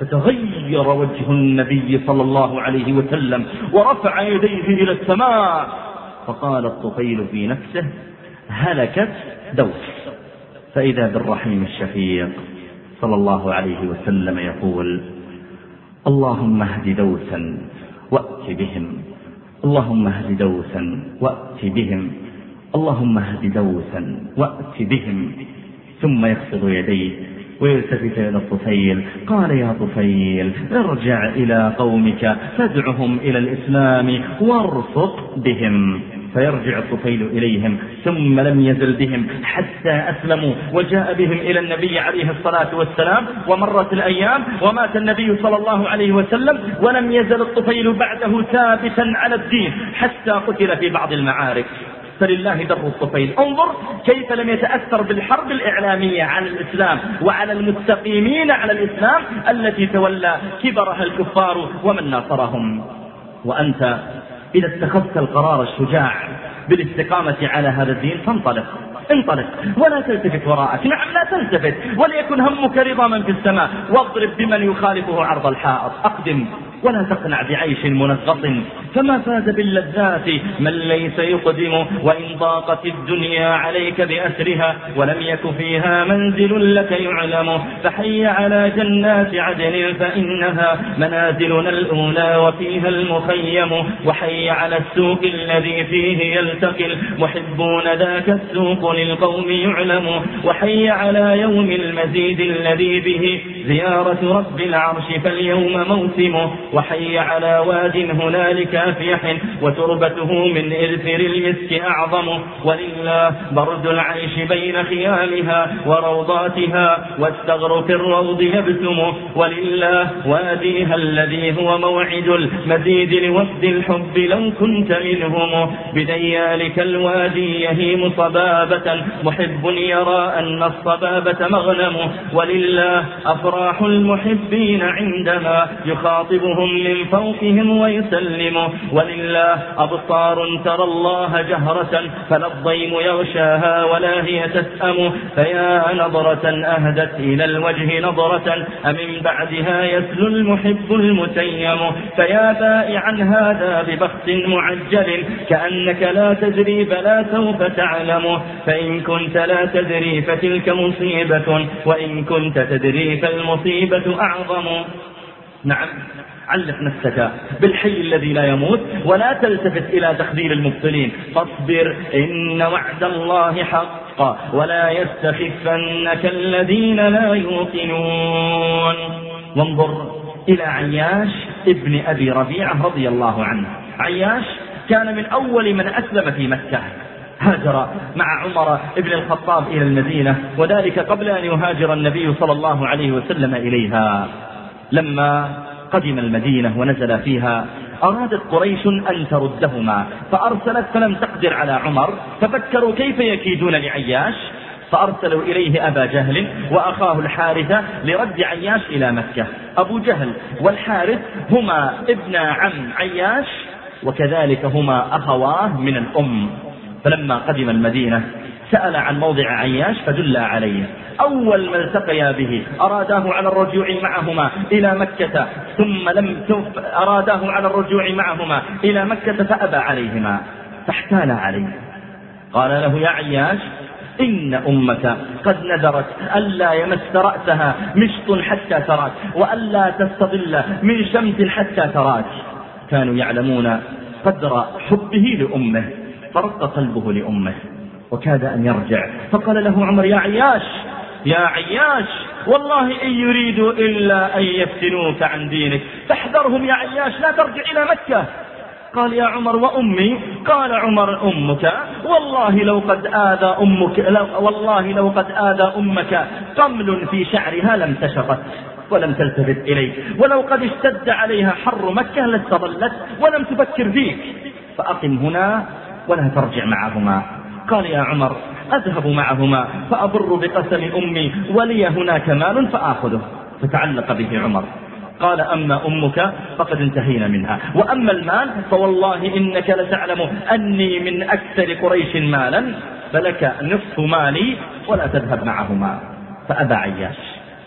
فتغير وجه النبي صلى الله عليه وسلم ورفع يديه إلى السماء. فقال الطفيل في نفسه هلكت دوس فإذا بالرحيم الشفيق. صلى الله عليه وسلم يقول اللهم اهد دوسا وأت بهم اللهم اهد دوسا وأت بهم اللهم اهد دوسا وأت بهم. ثم يخفض يديه ويلتفت إلى الطفيل قال يا طفيل ارجع إلى قومك فادعهم إلى الإسلام وارفق بهم. فيرجع الطفيل إليهم ثم لم يزل بهم حتى أسلموا وجاء بهم إلى النبي عليه الصلاة والسلام ومرت الأيام ومات النبي صلى الله عليه وسلم ولم يزل الطفيل بعده ثابتا على الدين حتى قتل في بعض المعارك. فلله در الطفيل. انظر كيف لم يتأثر بالحرب الإعلامية عن الإسلام وعلى المستقيمين على الإسلام التي تولى كبرها الكفار ومن ناصرهم. وأنت إذا اتخذت القرار الشجاع بالاستقامة على هذا الدين فانطلق. انطلق. ولا تلتفت وراءك. نعم لا تلتفت. وليكن همك رضا من في السماء. واضرب بمن يخالفه عرض الحائط. أقدم. ولا تقنع بعيش منغص. فما فاز باللذات من ليس يقدم وإن ضاقت الدنيا عليك بأسرها ولم يك فيها منزل لك يعلم. فحي على جنات عدن فإنها منازلنا الأولى وفيها المخيم. وحي على السوق الذي فيه يلتقي المحبون ذاك السوق للقوم يعلم. وحي على يوم المزيد الذي به زيارة رب العرش فاليوم موسمه وحي على واد هنالك أفيح وتربته من إذفر المسك أعظم. ولله برد العيش بين خيامها وروضاتها والثغر في الروض يبسم. ولله واديها الذي هو موعد المزيد لوفد الحب لو كنت منهم. بديالك الوادي يهيم صبابة. محب يرى أن الصبابة مغنم. ولله أفراح المحبين عندما يخاطبهم من فوقهم ويسلم. ولله أبصار ترى الله جهرة فلا الضيم يغشاها ولا هي تسأم. فيا نظرة أهدت إلى الوجه نظرة أمن بعدها يسلو المحب المتيم. فيا بائعا هذا ببخت معجل كأنك لا تدري بلا سوف تعلم. فإن كنت لا تدري فتلك مصيبة وإن كنت تدري فالمصيبة أعظم. نعم. علق نفسك بالحي الذي لا يموت ولا تلتفت إلى تخذيل المبطلين. فاصبر إن وعد الله حق ولا يستخفنك الذين لا يوقنون. وانظر إلى عياش ابن أبي ربيعة رضي الله عنه. عياش كان من أول من أسلم في مكة. هاجر مع عمر بن الخطاب إلى المدينة وذلك قبل أن يهاجر النبي صلى الله عليه وسلم إليها. لما قدم المدينة ونزل فيها أرادت قريش أن تردهما فأرسلت فلم تقدر على عمر ففكروا كيف يكيدون لعياش؟ فأرسلوا إليه أبا جهل وأخاه الحارث لرد عياش إلى مكة. أبو جهل والحارث هما ابن عم عياش وكذلك هما أخواه من الأم. فلما قدم المدينة سأل عن موضع عياش فدل عليه. أول ما التقيا به أراداه على الرجوع معهما إلى مكة ثم لم أراداه على الرجوع معهما إلى مكة فأبى عليهما فاحتال عليه. قال له يا عياش إن أمك قد نذرت ألا يمس رأسها مشط حتى تراك وألا تستظل من شمس حتى تراك. كانوا يعلمون قدر حبه لأمه فرق قلبه لأمه. وكاد أن يرجع. فقال له عمر يا عياش يا عياش والله إن يريدوا إلا أن يفتنوك عن دينك فاحذرهم يا عياش لا ترجع إلى مكة. قال يا عمر وأمي قال عمر أمك والله لو قد آذى أمك لو والله لو قد آذى أمك قمل في شعرها لم تشقت ولم تلتفت إليك ولو قد اشتد عليها حر مكة لاستظلت ولم تفكر فيك فأقم هنا ولا ترجع معهما. قال يا عمر أذهب معهما فأبر بقسم أمي ولي هناك مال فآخذه. فتعلق به عمر. قال أما أمك فقد انتهينا منها. وأما المال فوالله إنك لتعلم أني من أكثر قريش مالا فلك نصف مالي ولا تذهب معهما. فأبى عياش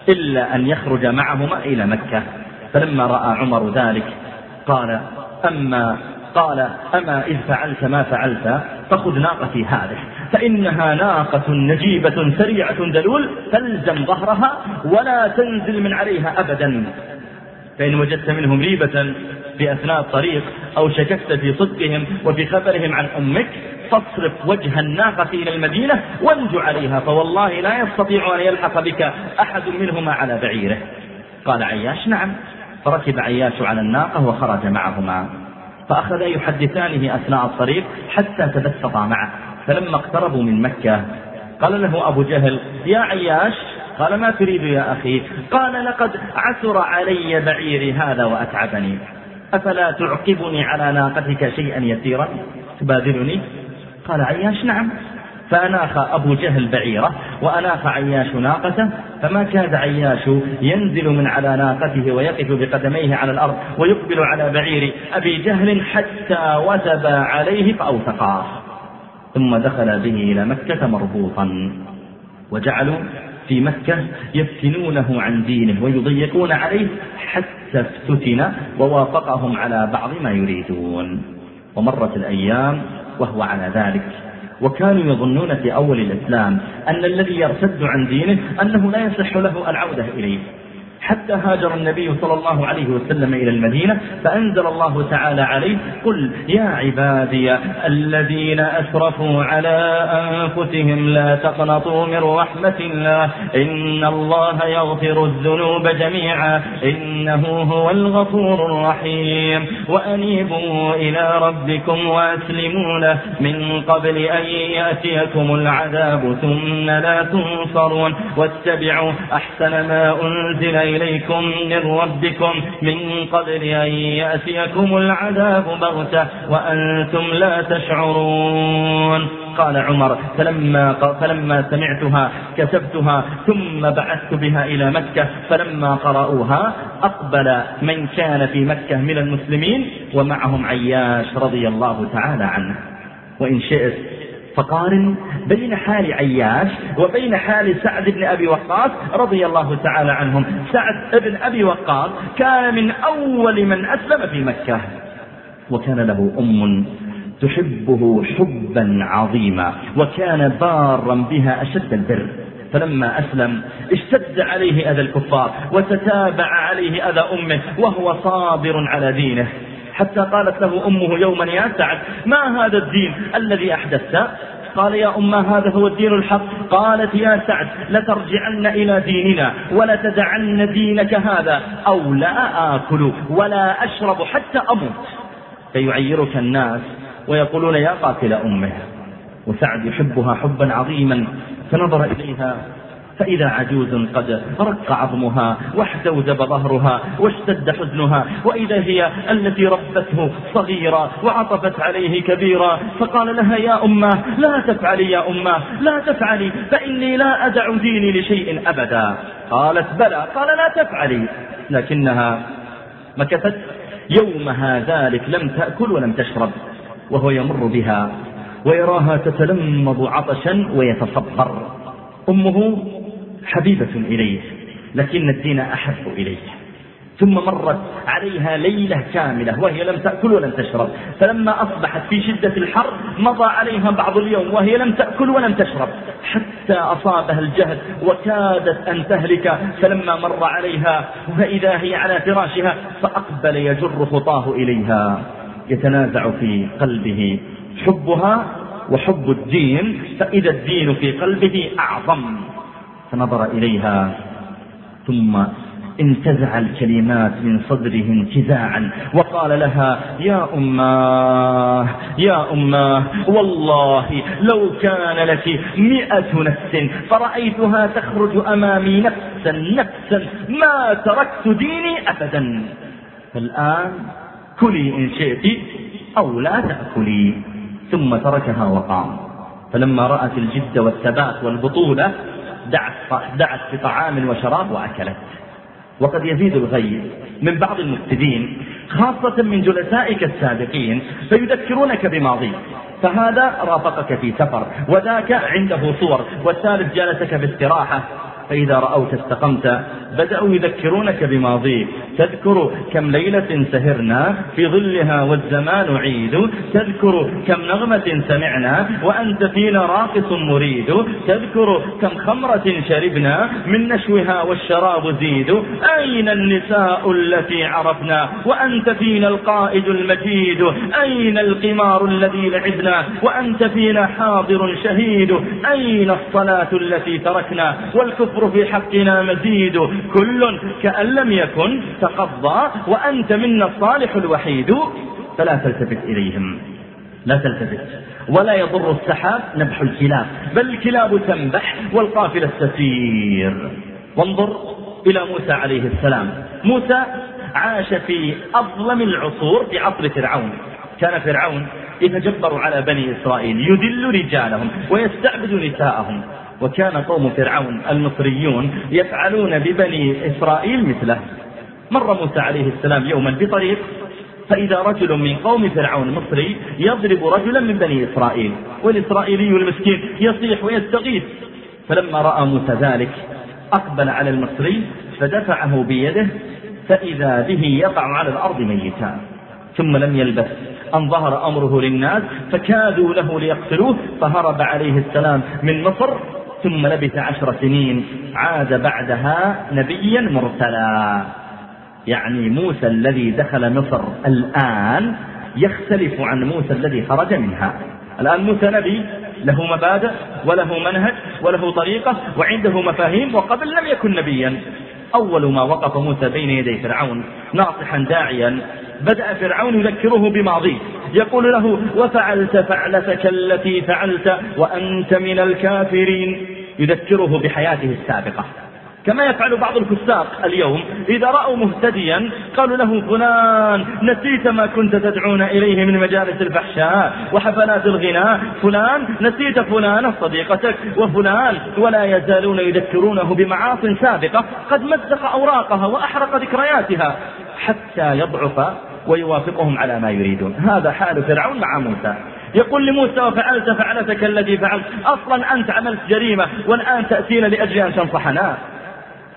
إلا أن يخرج معهما إلى مكة. فلما رأى عمر ذلك قال أما قال أما إذ فعلت ما فعلت؟ فخذ ناقتي هذه. فإنها ناقة نجيبة سريعة دلول فالزم ظهرها ولا تنزل من عليها أبدا. فإن وجدت منهم ريبة في أثناء الطريق أو شككت في صدقهم وفي خبرهم عن أمك فاصرف وجه الناقة إلى المدينة وانج عليها فوالله لا يستطيع أن يلحق بك أحد منهما على بعيره. قال عياش نعم. فركب عياش على الناقة وخرج معهما. فأخذا يحدثانه أثناء الطريق حتى تبسطا معه. فلما اقتربوا من مكة قال له أبو جهل يا عياش! قال ما تريد يا أخي؟ قال لقد عثر علي بعيري هذا وأتعبني. أفلا تعقبني على ناقتك شيئا يسيرا؟ تبادلني قال عياش نعم. فأناخ أبو جهل بعيرة وأناخ عياش ناقته فما كاد عياش ينزل من على ناقته ويقف بقدميه على الأرض ويقبل على بعير أبي جهل حتى وثب عليه فأوثقاه ثم دخل به إلى مكة مربوطا. وجعلوا في مكة يفتنونه عن دينه ويضيقون عليه حتى افتتن ووافقهم على بعض ما يريدون. ومرت الأيام وهو على ذلك. وكانوا يظنون في أول الإسلام أن الذي يرتد عن دينه أنه لا يصح له العودة إليه. حتى هاجر النبي صلى الله عليه وسلم إلى المدينة فأنزل الله تعالى عليه قل يا عبادي الذين أسرفوا على أنفسهم لا تقنطوا من رحمة الله إن الله يغفر الذنوب جميعا إنه هو الغفور الرحيم وأنيبوا إلى ربكم وأسلموا له من قبل أن يأتيكم العذاب ثم لا تنصرون واتبعوا أحسن ما أنزل إليكم من ربكم من قبل أن يأتيكم العذاب بغتة وأنتم لا تشعرون. قال عمر فلما, فلما سمعتها كتبتها ثم بعثت بها إلى مكة فلما قرأوها أقبل من كان في مكة من المسلمين ومعهم عياش رضي الله تعالى عنه. وإن شئت فقارن بين حال عياش وبين حال سعد بن أبي وقاص رضي الله تعالى عنهم. سعد بن أبي وقاص كان من أول من أسلم في مكة وكان له أم تحبه حبا عظيما وكان بارا بها أشد البر. فلما أسلم اشتد عليه أذى الكفار وتتابع عليه أذى أمه وهو صابر على دينه. حتى قالت له أمه يوما يا سعد ما هذا الدين الذي أحدثت قال يا أمة هذا هو الدين الحق؟ قالت يا سعد لترجعن إلى ديننا ولتدعن دينك هذا أو لا آكل ولا أشرب حتى أموت. فيعيرك الناس ويقولون يا قاتل أمه. وسعد يحبها حبا عظيما فنظر إليها فإذا عجوز قد رق عظمها واحتوزب ظهرها واشتد حزنها وإذا هي التي ربته صغيرة وعطفت عليه كبيرا فقال لها يا أمة لا تفعلي يا أمة لا تفعلي فإني لا أدع ديني لشيء أبدا. قالت بلى قال لا تفعلي. لكنها مكثت. يومها ذلك لم تأكل ولم تشرب وهو يمر بها ويراها تتلمض عطشا ويتصبر أمه حبيبة إليه لكن الدين أحب إليه ثم مرت عليها ليلة كاملة وهي لم تأكل ولم تشرب. فلما أصبحت في شدة الحر مضى عليها بعض اليوم وهي لم تأكل ولم تشرب. حتى أصابها الجهد وكادت أن تهلك. فلما مر عليها فإذا هي على فراشها فأقبل يجر خطاه إليها. يتنازع في قلبه حبها وحب الدين فإذا الدين في قلبه أعظم. فنظر إليها ثم انتزع الكلمات من صدره انتزاعا وقال لها يا أماه يا أماه والله لو كان لك مئة نفس فرأيتها تخرج أمامي نفسا نفسا ما تركت ديني أبدا فالآن كلي إن شئت أو لا تأكلي. ثم تركها وقام. فلما رأت الجد والثبات والبطولة دعت, دعت بطعام وشراب وأكلت. وقد يزيد الغيظ من بعض المفسدين خاصة من جلسائك السابقين فيذكرونك بماضيك فهذا رافقك في سفر وذاك عنده صور والثالث جالسك باستراحة. فإذا رأوك استقمت بدأوا يذكرونك بماضيك تذكر كم ليلة سهرنا في ظلها والزمان عيد. تذكر كم نغمة سمعنا وأنت فينا راقص مريد. تذكر كم خمرة شربنا من نشوها والشراب زيد. أين النساء التي عرفنا وأنت فينا القائد المجيد؟ أين القمار الذي لعبنا وأنت فينا حاضر شهيد؟ أين الصلاة التي تركنا والكفر في حقنا مزيد. كل كأن لم يكن تقضى وأنت منا الصالح الوحيد. فلا تلتفت إليهم. لا تلتفت. ولا يضر السحاب نبح الكلاب. بل الكلاب تنبح والقافلة تسير وانظر إلى موسى عليه السلام. موسى عاش في أظلم العصور في عصر فرعون. كان فرعون يتجبر على بني إسرائيل. يذل رجالهم ويستعبد نساءهم. وكان قوم فرعون المصريون يفعلون ببني إسرائيل مثله. مر موسى عليه السلام يوما بطريق فإذا رجل من قوم فرعون مصري يضرب رجلا من بني إسرائيل والإسرائيلي المسكين يصيح ويستغيث. فلما رأى موسى ذلك أقبل على المصري فدفعه بيده فإذا به يقع على الأرض ميتا. ثم لم يلبث أن ظهر أمره للناس فكادوا له ليقتلوه فهرب عليه السلام من مصر. ثم لبث عشر سنين عاد بعدها نبيا مرسلا. يعني موسى الذي دخل مصر الآن يختلف عن موسى الذي خرج منها. الآن موسى نبي له مبادئ وله منهج وله طريقة وعنده مفاهيم وقبل لم يكن نبيا. أول ما وقف موسى بين يدي فرعون ناصحا داعيا بدأ فرعون يذكره بماضيه. يقول له وفعلت فعلتك التي فعلت وأنت من الكافرين. يذكره بحياته السابقة. كما يفعل بعض الفساق اليوم إذا رأوا مهتديا قالوا له فلان نسيت ما كنت تدعون إليه من مجالس الفحشاء وحفلات الغناء. فلان نسيت فلانة صديقتك. وفلان ولا يزالون يذكرونه بمعاص سابقة. قد مزق أوراقها وأحرق ذكرياتها حتى يضعف ويوافقهم على ما يريدون. هذا حال فرعون مع موسى. يقول لموسى وفعلت فعلتك الذي فعلت. أصلا أنت عملت جريمة والآن تأتينا لأجل أن تنصحنا.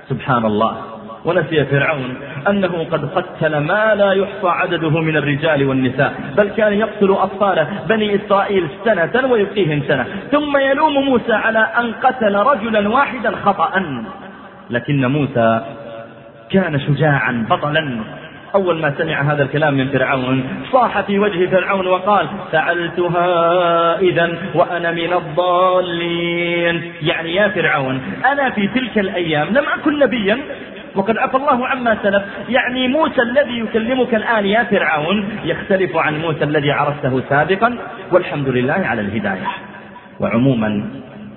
سبحان الله ونسي فرعون أنه قد قتل ما لا يحصى عدده من الرجال والنساء بل كان يقتل أطفال بني إسرائيل سنة ويبقيهم سنة. ثم يلوم موسى على أن قتل رجلا واحدا خطأ. لكن موسى كان شجاعا بطلا. أول ما سمع هذا الكلام من فرعون صاح في وجه فرعون وقال فعلتها إذا وأنا من الضالين. يعني يا فرعون أنا في تلك الأيام لم أكن نبيا وقد عفى الله عما سلف. يعني موسى الذي يكلمك الآن يا فرعون يختلف عن موسى الذي عرفته سابقا والحمد لله على الهداية. وعموما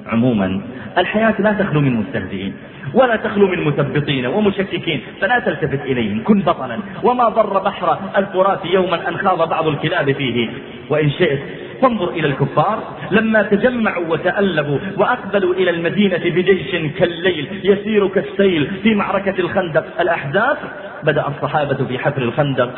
عموما الحياة لا تخلو من مستهزئين. ولا تخلو من مثبطين ومشككين فلا تلتفت إليهم كن بطلا. وما ضر بحر الفرات يوما أن خاض بعض الكلاب فيه. وإن شئت فانظر إلى الكفار لما تجمعوا وتألبوا وأقبلوا إلى المدينة بجيش كالليل يسير كالسيل في معركة الخندق. الأحزاب بدأ الصحابة في حفر الخندق.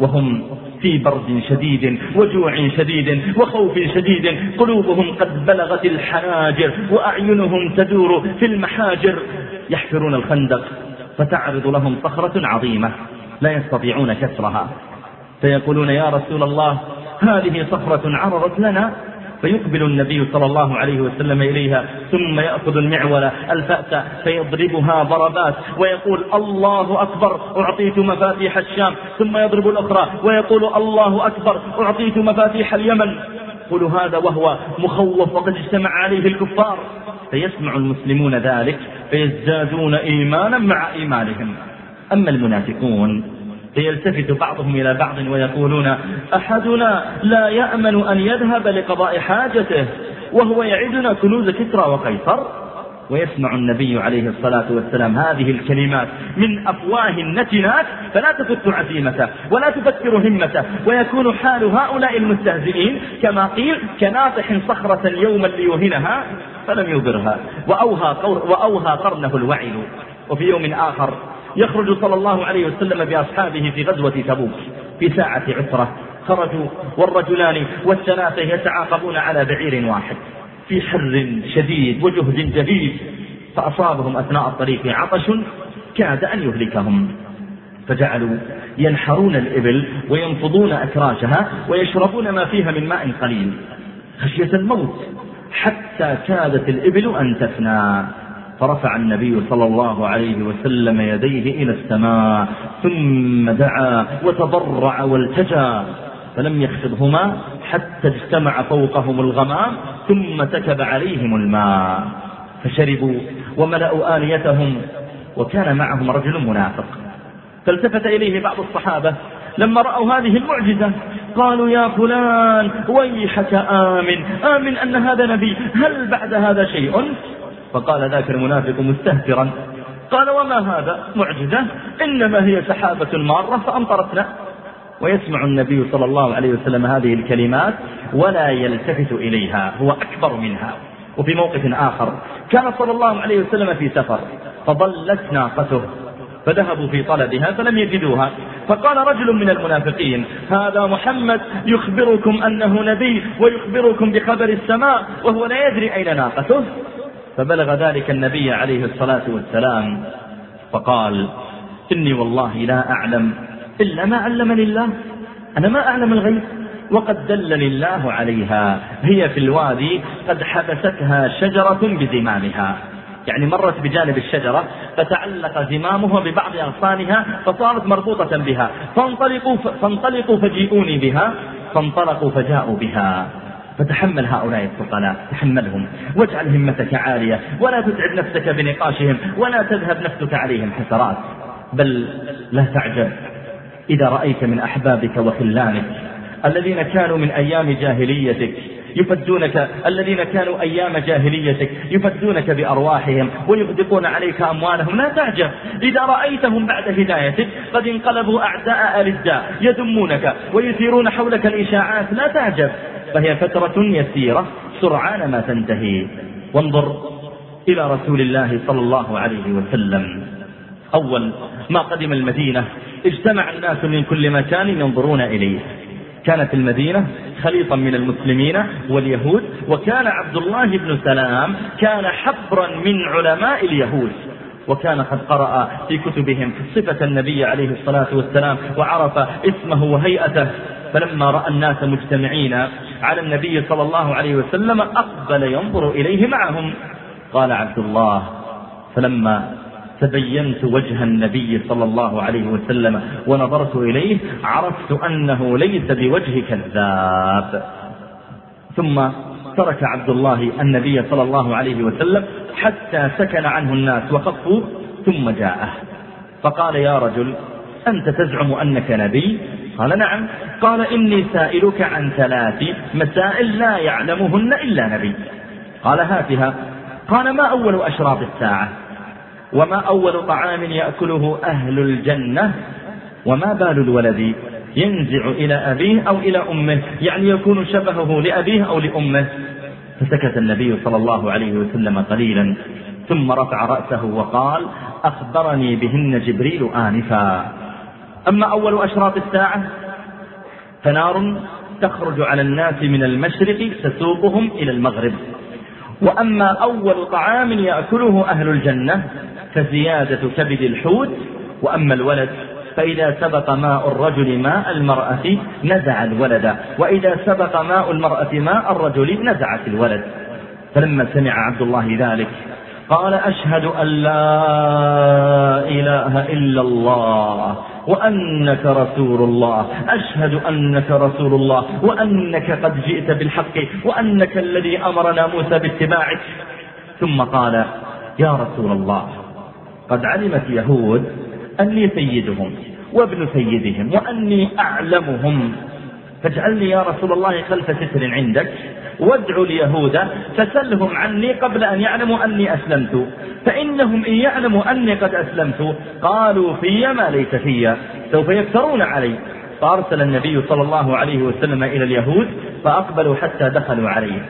وهم في برد شديد وجوع شديد وخوف شديد. قلوبهم قد بلغت الحناجر وأعينهم تدور في المحاجر. يحفرون الخندق فتعرض لهم صخرة عظيمة لا يستطيعون كسرها. فيقولون يا رسول الله هذه صخرة عرضت لنا فيقبل النبي صلى الله عليه وسلم إليها ثم يأخذ المعولة الفأس فيضربها ضربات ويقول الله أكبر أعطيت مفاتيح الشام ثم يضرب الأخرى ويقول الله أكبر أعطيت مفاتيح اليمن. قل هذا وهو مخوف وقد اجتمع عليه الكفار. فيسمع المسلمون ذلك فيزدادون إيمانا مع إيمانهم. أما المنافقون فيلتفت بعضهم إلى بعض ويقولون أحدنا لا يأمن أن يذهب لقضاء حاجته وهو يعدنا كنوز كسرى وقيصر. ويسمع النبي عليه الصلاة والسلام هذه الكلمات من أفواه النتنات فلا تفت عزيمته ولا تفكر همته ويكون حال هؤلاء المستهزئين كما قيل كناطح صخرة يوما ليوهنها فلم يضرها وأوهى, وأوهى قرنه الوعل وفي يوم آخر يخرج صلى الله عليه وسلم بأصحابه في غزوة تبوك في ساعة عسرة. خرجوا والرجلان والثلاثة يتعاقبون على بعير واحد. في حر شديد وجهد جديد فأصابهم أثناء الطريق عطش كاد أن يهلكهم. فجعلوا ينحرون الإبل وينفضون أكراشها ويشربون ما فيها من ماء قليل. خشية الموت حتى كادت الإبل أن تفنى. فرفع النبي صلى الله عليه وسلم يديه إلى السماء ثم دعا وتضرع والتجى فلم يخفضهما حتى اجتمع فوقهم الغمام ثم سكب عليهم الماء فشربوا وملأوا آنيتهم وكان معهم رجل منافق. فالتفت إليه بعض الصحابة لما رأوا هذه المعجزة قالوا يا فلان ويحك آمن آمن أن هذا نبي هل بعد هذا شيء؟ فقال ذاك المنافق مستهترا. قال وما هذا؟ معجزة. إنما هي سحابة مارة فأمطرتنا. ويسمع النبي صلى الله عليه وسلم هذه الكلمات ولا يلتفت إليها هو أكبر منها. وفي موقف آخر كان صلى الله عليه وسلم في سفر فضلت ناقته. فذهبوا في طلبها فلم يجدوها. فقال رجل من المنافقين هذا محمد يخبركم أنه نبي ويخبركم بخبر السماء وهو لا يدري أين ناقته. فبلغ ذلك النبي عليه الصلاة والسلام فقال إني والله لا أعلم إلا ما علمني الله. أنا ما أعلم الغيب. وقد دلني الله عليها. هي في الوادي قد حبستها شجرة بزمامها يعني مرت بجانب الشجرة فتعلق زمامها ببعض أغصانها فصارت مربوطة بها. فانطلقوا, فانطلقوا فجيئوني بها. فانطلقوا فجاءوا بها. فتحمل هؤلاء الفقراء تحملهم. واجعل همتك عالية ولا تتعب نفسك بنقاشهم ولا تذهب نفسك عليهم حسرات. بل لا تعجب إذا رأيت من أحبابك وخلانك الذين كانوا من أيام جاهليتك يفدونك الذين كانوا أيام جاهليتك يفدونك بأرواحهم ويغدقون عليك أموالهم. لا تعجب إذا رأيتهم بعد هدايتك قد انقلبوا أعداء ألداء يذمونك ويثيرون حولك الإشاعات. لا تعجب. فهي فترة يسيرة. سرعان ما تنتهي. وانظر إلى رسول الله صلى الله عليه وسلم. أول ما قدم المدينة. اجتمع الناس من كل مكان ينظرون إليه. كانت المدينة خليطا من المسلمين واليهود وكان عبد الله بن سلام كان حبرا من علماء اليهود. وكان قد قرأ في كتبهم صفة النبي عليه الصلاة والسلام وعرف اسمه وهيئته. فلما رأى الناس مجتمعين على النبي صلى الله عليه وسلم أقبل ينظر إليه معهم. قال عبد الله فلما تبينت وجه النبي صلى الله عليه وسلم ونظرت إليه عرفت أنه ليس بوجه كذاب. ثم ترك عبد الله النبي صلى الله عليه وسلم حتى سكن عنه الناس وخفوا ثم جاءه. فقال يا رجل أنت تزعم أنك نبي؟ قال نعم. قال إني سائلك عن ثلاث مسائل لا يعلمهن إلا نبي. قال هاتها. قال ما أول أشراط الساعة؟ وما أول طعام يأكله أهل الجنة؟ وما بال الولد؟ ينزع إلى أبيه أو إلى أمه يعني يكون شبهه لأبيه أو لأمه. فسكت النبي صلى الله عليه وسلم قليلا ثم رفع رأسه وقال أخبرني بهن جبريل آنفا. أما أول أشراط الساعة فنار تخرج على الناس من المشرق تسوقهم إلى المغرب. وأما أول طعام يأكله أهل الجنة فزيادة كبد الحوت. وأما الولد فإذا سبق ماء الرجل ماء المرأة نزع الولد وإذا سبق ماء المرأة ماء الرجل نزعت الولد. فلما سمع عبد الله ذلك قال أشهد أن لا إله إلا الله وأنك رسول الله. أشهد أنك رسول الله وأنك قد جئت بالحق وأنك الذي أمرنا موسى باتباعك ثم قال يا رسول الله قد علمت يهود أني سيدهم وابن سيدهم وأني أعلمهم. فاجعلني يا رسول الله خلف ستر عندك وادع اليهود فسلهم عني قبل أن يعلموا أني أسلمت. فإنهم إن يعلموا أني قد أسلمت قالوا في ما ليس في سوف يفترون علي. فأرسل النبي صلى الله عليه وسلم إلى اليهود فأقبلوا حتى دخلوا عليه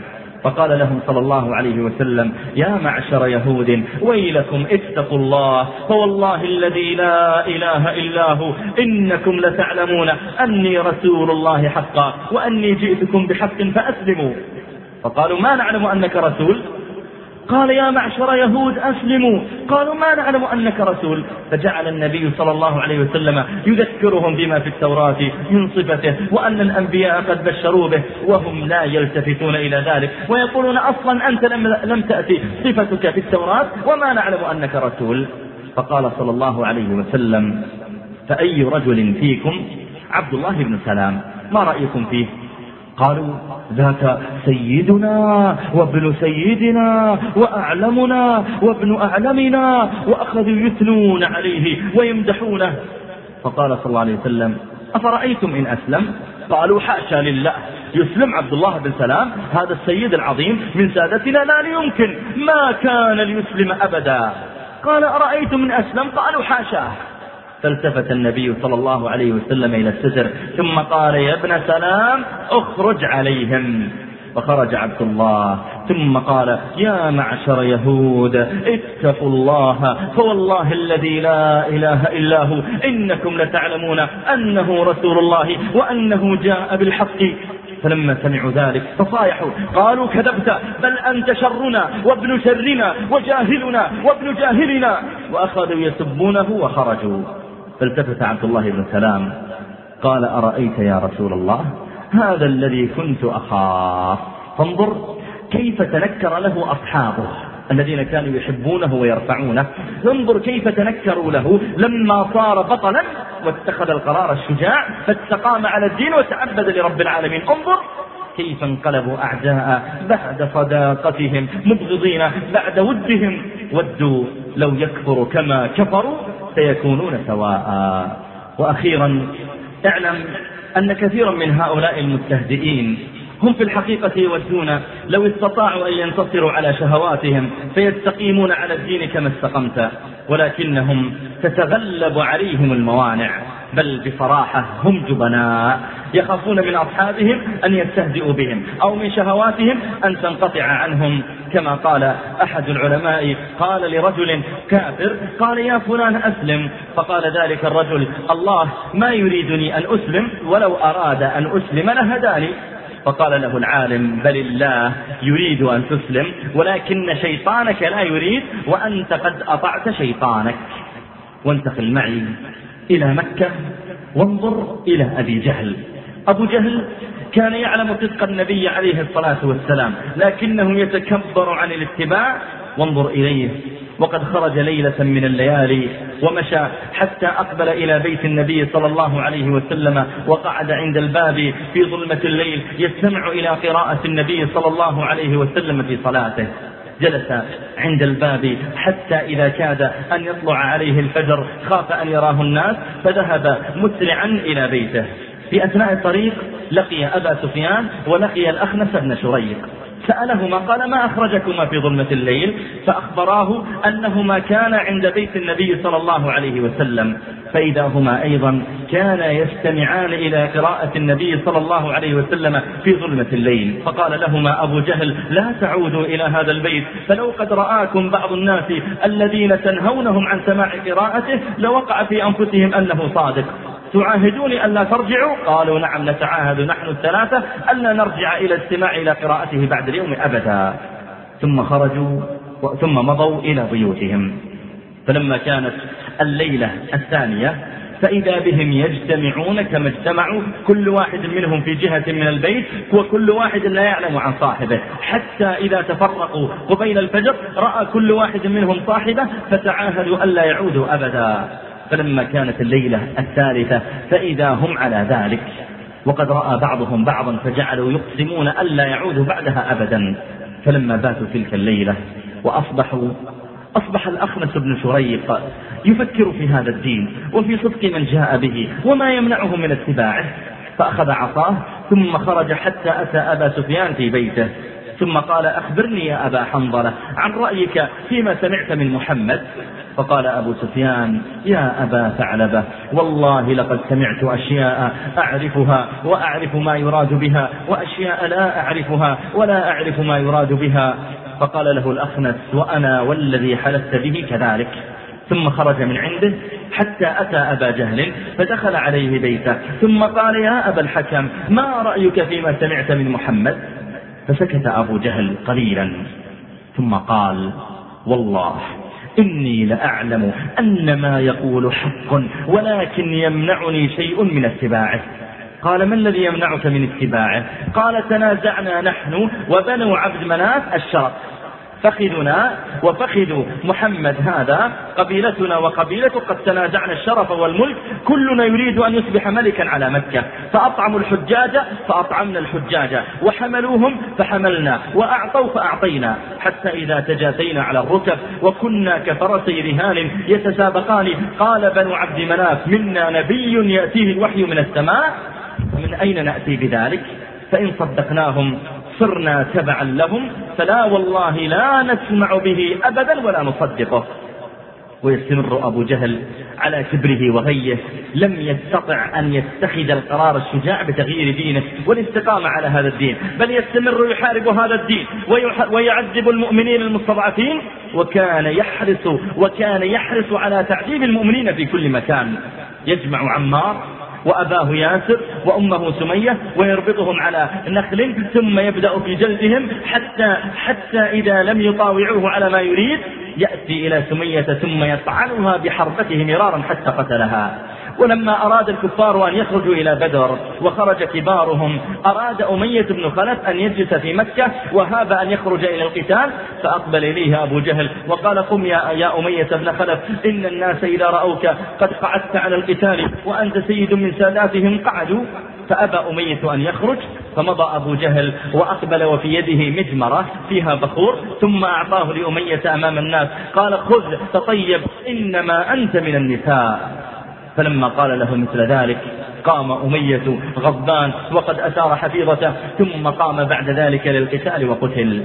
فقال لهم صلى الله عليه وسلم يا معشر يهود ويلكم اتقوا الله فوالله الذي لا إله إلا هو إنكم لتعلمون أني رسول الله حقا وأني جئتكم بحق فأسلموا. فقالوا ما نعلم أنك رسول؟ قال يا معشر يهود أسلموا. قالوا ما نعلم أنك رسول. فجعل النبي صلى الله عليه وسلم يذكرهم بما في التوراة من صفته وأن الأنبياء قد بشروا به وهم لا يلتفتون إلى ذلك ويقولون أصلا أنت لم, لم تأتي صفتك في التوراة وما نعلم أنك رسول. فقال صلى الله عليه وسلم فأي رجل فيكم؟ عبد الله بن سلام. ما رأيكم فيه؟ قالوا ذاك سيدنا وابن سيدنا وأعلمنا وابن أعلمنا وأخذوا يثنون عليه ويمدحونه. فقال صلى الله عليه وسلم أفرأيتم إن أسلم؟ قالوا حاشا لله. يسلم عبد الله بن سلام هذا السيد العظيم من سادتنا لا ليمكن ما كان ليسلم أبدا. قال أرأيتم إن أسلم؟ قالوا حاشاه فالتفت النبي صلى الله عليه وسلم إلى الستر ثم قال يا ابن سلام اخرج عليهم. فخرج عبد الله ثم قال يا معشر يهود اتقوا الله فوالله الذي لا إله إلا هو إنكم لتعلمون أنه رسول الله وأنه جاء بالحق. فلما سمعوا ذلك تصايحوا قالوا كذبت بل أنت شرنا وابن شرنا وجاهلنا وابن جاهلنا وأخذوا يسبونه وخرجوا. فالتفت عبد الله بن سلام قال أرأيت يا رسول الله هذا الذي كنت أخاف. فانظر كيف تنكر له أصحابه الذين كانوا يحبونه ويرفعونه. انظر كيف تنكروا له لما صار بطلا واتخذ القرار الشجاع فاستقام على الدين وتعبد لرب العالمين. انظر كيف انقلبوا أعداء بعد صداقتهم مبغضين بعد ودهم. ودوا لو يكفروا كما كفروا سيكونون سواء. وأخيرا اعلم أن كثيرا من هؤلاء المستهزئين هم في الحقيقة يودون لو استطاعوا أن ينتصروا على شهواتهم فيستقيمون على الدين كما استقمت. ولكنهم تتغلب عليهم الموانع بل بصراحة هم جبناء. يخافون من أصحابهم أن يستهزئوا بهم أو من شهواتهم أن تنقطع عنهم. كما قال أحد العلماء قال لرجل كافر قال يا فلان أسلم. فقال ذلك الرجل الله ما يريدني أن أسلم ولو أراد أن أسلم لهداني. فقال له العالم بل الله يريد أن تسلم ولكن شيطانك لا يريد وأنت قد أطعت شيطانك. وانتقل معي إلى مكة وانظر إلى أبي جهل. أبو جهل كان يعلم صدق النبي عليه الصلاة والسلام لكنه يتكبر عن الاتباع. وانظر إليه وقد خرج ليلة من الليالي ومشى حتى أقبل إلى بيت النبي صلى الله عليه وسلم وقعد عند الباب في ظلمة الليل يستمع إلى قراءة النبي صلى الله عليه وسلم في صلاته. جلس عند الباب حتى إذا كاد أن يطلع عليه الفجر خاف أن يراه الناس فذهب مسرعا إلى بيته. في أثناء الطريق لقي أبا سفيان ولقي الأخنس بن شريق سألهما قال ما أخرجكما في ظلمة الليل؟ فأخبراه أنهما كان عند بيت النبي صلى الله عليه وسلم. فإذا هما أيضا كانا يستمعان إلى قراءة النبي صلى الله عليه وسلم في ظلمة الليل. فقال لهما أبو جهل لا تعودوا إلى هذا البيت فلو قد رآكم بعض الناس الذين تنهونهم عن سماع قراءته لوقع في أنفسهم أنه صادق. تعاهدوني ألا ترجعوا؟ قالوا نعم نتعاهد نحن الثلاثة ألا نرجع إلى الاستماع إلى قراءته بعد اليوم أبدا. ثم خرجوا ثم مضوا إلى بيوتهم. فلما كانت الليلة الثانية فإذا بهم يجتمعون كما اجتمعوا كل واحد منهم في جهة من البيت وكل واحد لا يعلم عن صاحبه. حتى إذا تفرقوا قبيل الفجر رأى كل واحد منهم صاحبه فتعاهدوا ألا يعودوا أبدا. فلما كانت الليلة الثالثة فإذا هم على ذلك. وقد رأى بعضهم بعضا فجعلوا يقسمون ألا يعودوا بعدها أبدا. فلما باتوا تلك الليلة وأصبحوا أصبح الأخنس بن شريق يفكر في هذا الدين وفي صدق من جاء به وما يمنعه من اتباعه. فأخذ عصاه ثم خرج حتى أتى أبا سفيان في بيته. ثم قال أخبرني يا أبا حنظلة عن رأيك فيما سمعت من محمد. فقال أبو سفيان يا أبا ثعلبة والله لقد سمعت أشياء أعرفها وأعرف ما يراد بها وأشياء لا أعرفها ولا أعرف ما يراد بها. فقال له الأخنس وأنا والذي حلفت به كذلك. ثم خرج من عنده حتى أتى أبا جهل فدخل عليه بيته. ثم قال يا أبا الحكم ما رأيك فيما سمعت من محمد؟ فسكت أبو جهل قليلا. ثم قال والله إني لأعلم أن ما يقول حق ولكن يمنعني شيء من اتباعه. قال ما الذي يمنعك من اتباعه؟ قال تنازعنا نحن وبنو عبد مناف الشرف. فخذنا وفخذ محمد هذا قبيلتنا وقبيلته قد تنازعنا الشرف والملك. كلنا يريد أن يصبح ملكا على مكة. فأطعموا الحجاج فأطعمنا الحجاج. وحملوهم فحملنا. وأعطوا فأعطينا. حتى إذا تجاتينا على الركب وكنا كفرسي رهان يتسابقان قال بنو عبد مناف منا نبي يأتيه الوحي من السماء. من أين نأتي بذلك؟ فإن صدقناهم صرنا تبعا لهم فلا والله لا نسمع به أبدا ولا نصدقه. ويستمر أبو جهل على كبره وغيه لم يستطع أن يتخذ القرار الشجاع بتغيير دينه والاستقامة على هذا الدين بل يستمر يحارب هذا الدين ويعذب المؤمنين المستضعفين وكان يحرص وكان يحرص على تعذيب المؤمنين في كل مكان. يجمع عمار وأباه ياسر وأمه سمية ويربطهم على نخل ثم يبدأ في جلدهم حتى, حتى إذا لم يطاوعوه على ما يريد يأتي إلى سمية ثم يطعنها بحربته مرارا حتى قتلها. ولما أراد الكفار أن يخرجوا إلى بدر وخرج كبارهم أراد أمية بن خلف أن يجلس في مكة وهاب أن يخرج إلى القتال فأقبل إليه أبو جهل وقال قم يا, يا أمية بن خلف إن الناس إذا رأوك قد قعدت على القتال وأنت سيد من ساداتهم قعدوا. فأبى أمية أن يخرج فمضى أبو جهل وأقبل وفي يده مجمرة فيها بخور ثم أعطاه لأمية أمام الناس قال خذ تطيب إنما أنت من النساء. فلما قال له مثل ذلك قام أمية غضبان وقد أثار حفيظته ثم قام بعد ذلك للقتال وقتل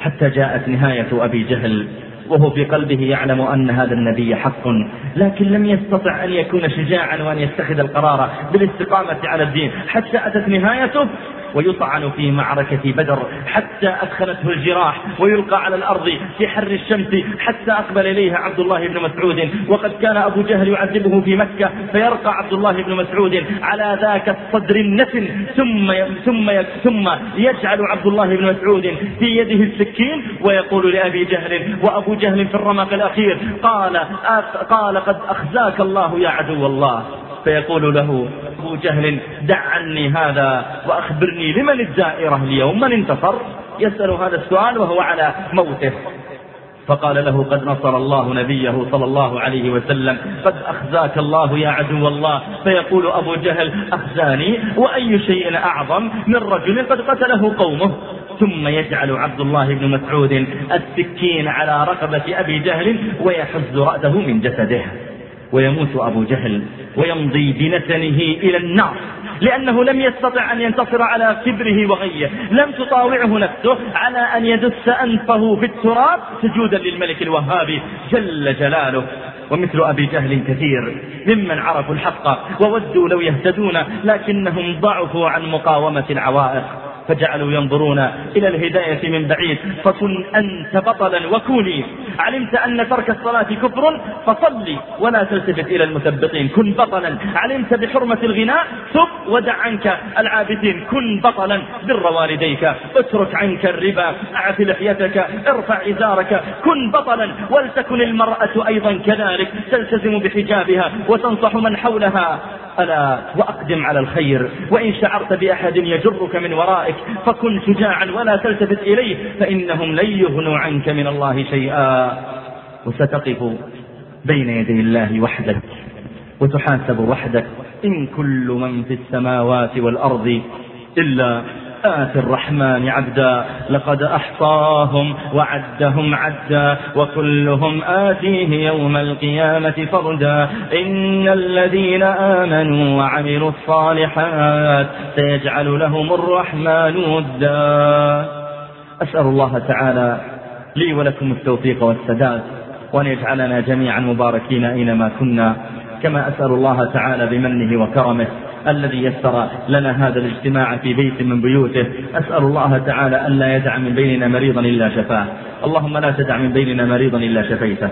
حتى جاءت نهاية أبي جهل وهو في قلبه يعلم أن هذا النبي حق لكن لم يستطع أن يكون شجاعا وأن يتخذ القرار بالإستقامة على الدين حتى أتت نهايته ويطعن في معركة بدر حتى أدخلته الجراح ويلقى على الأرض في حر الشمس حتى أقبل إليها عبد الله بن مسعود. وقد كان أبو جهل يعذبه في مكة فيرقى عبد الله بن مسعود على ذاك الصدر النتن ثم ثم ثم يجعل عبد الله بن مسعود في يده السكين ويقول لأبي جهل وأبو جهل في الرمق الأخير قال قال قد أخزاك الله يا عدو الله. فيقول له أبو جهل دع عني هذا وأخبرني لمن الدائرة اليوم من انتصر؟ يسأل هذا السؤال وهو على موته. فقال له قد نصر الله نبيه صلى الله عليه وسلم قد أخزاك الله يا عدو الله. فيقول أبو جهل أخزاني وأي شيء أعظم من رجل قد قتله قومه. ثم يجعل عبد الله بن مسعود السكين على رقبة أبي جهل ويحز رأسه من جسده. ويموت أبو جهل ويمضي بنتنه إلى النار. لأنه لم يستطع أن ينتصر على كبره وغيه. لم تطاوعه نفسه على أن يدس أنفه في التراب سجودا للملك الوهاب جل جلاله. ومثل أبي جهل كثير ممن عرفوا الحق وودوا لو يهتدون لكنهم ضعفوا عن مقاومة العوائق. فجعلوا ينظرون إلى الهداية من بعيد. فكن أنت بطلا وكوني. علمت أن ترك الصلاة كفر فصلي ولا تلتفت إلى المثبطين. كن بطلا. علمت بحرمة الغناء ثب ودع عنك العابدين. كن بطلا. بر والديك اترك عنك الربا. أعف لحيتك ارفع إزارك. كن بطلا. ولتكن المرأة أيضا كذلك. تلتزم بحجابها وتنصح من حولها. ألا وأقدم على الخير. وإن شعرت بأحد يجرك من ورائك فكن شجاعا ولا تلتفت إليه فإنهم لن يغنوا عنك من الله شيئا. وستقف بين يدي الله وحدك وتحاسب وحدك. إن كل من في السماوات والأرض إلا آت الرحمن عبدا لقد أحصاهم وعدهم عدا وكلهم آتيه يوم القيامة فردا. إن الذين آمنوا وعملوا الصالحات سيجعل لهم الرحمن ودا. أسأل الله تعالى لي ولكم التوفيق والسداد وأن يجعلنا جميعا مباركين أينما كنا كما أسأل الله تعالى بمنه وكرمه. الذي يسر لنا هذا الاجتماع في بيت من بيوته. أسأل الله تعالى أن لا يدع من بيننا مريضا إلا شفاه. اللهم لا تدع من بيننا مريضا إلا شفيته.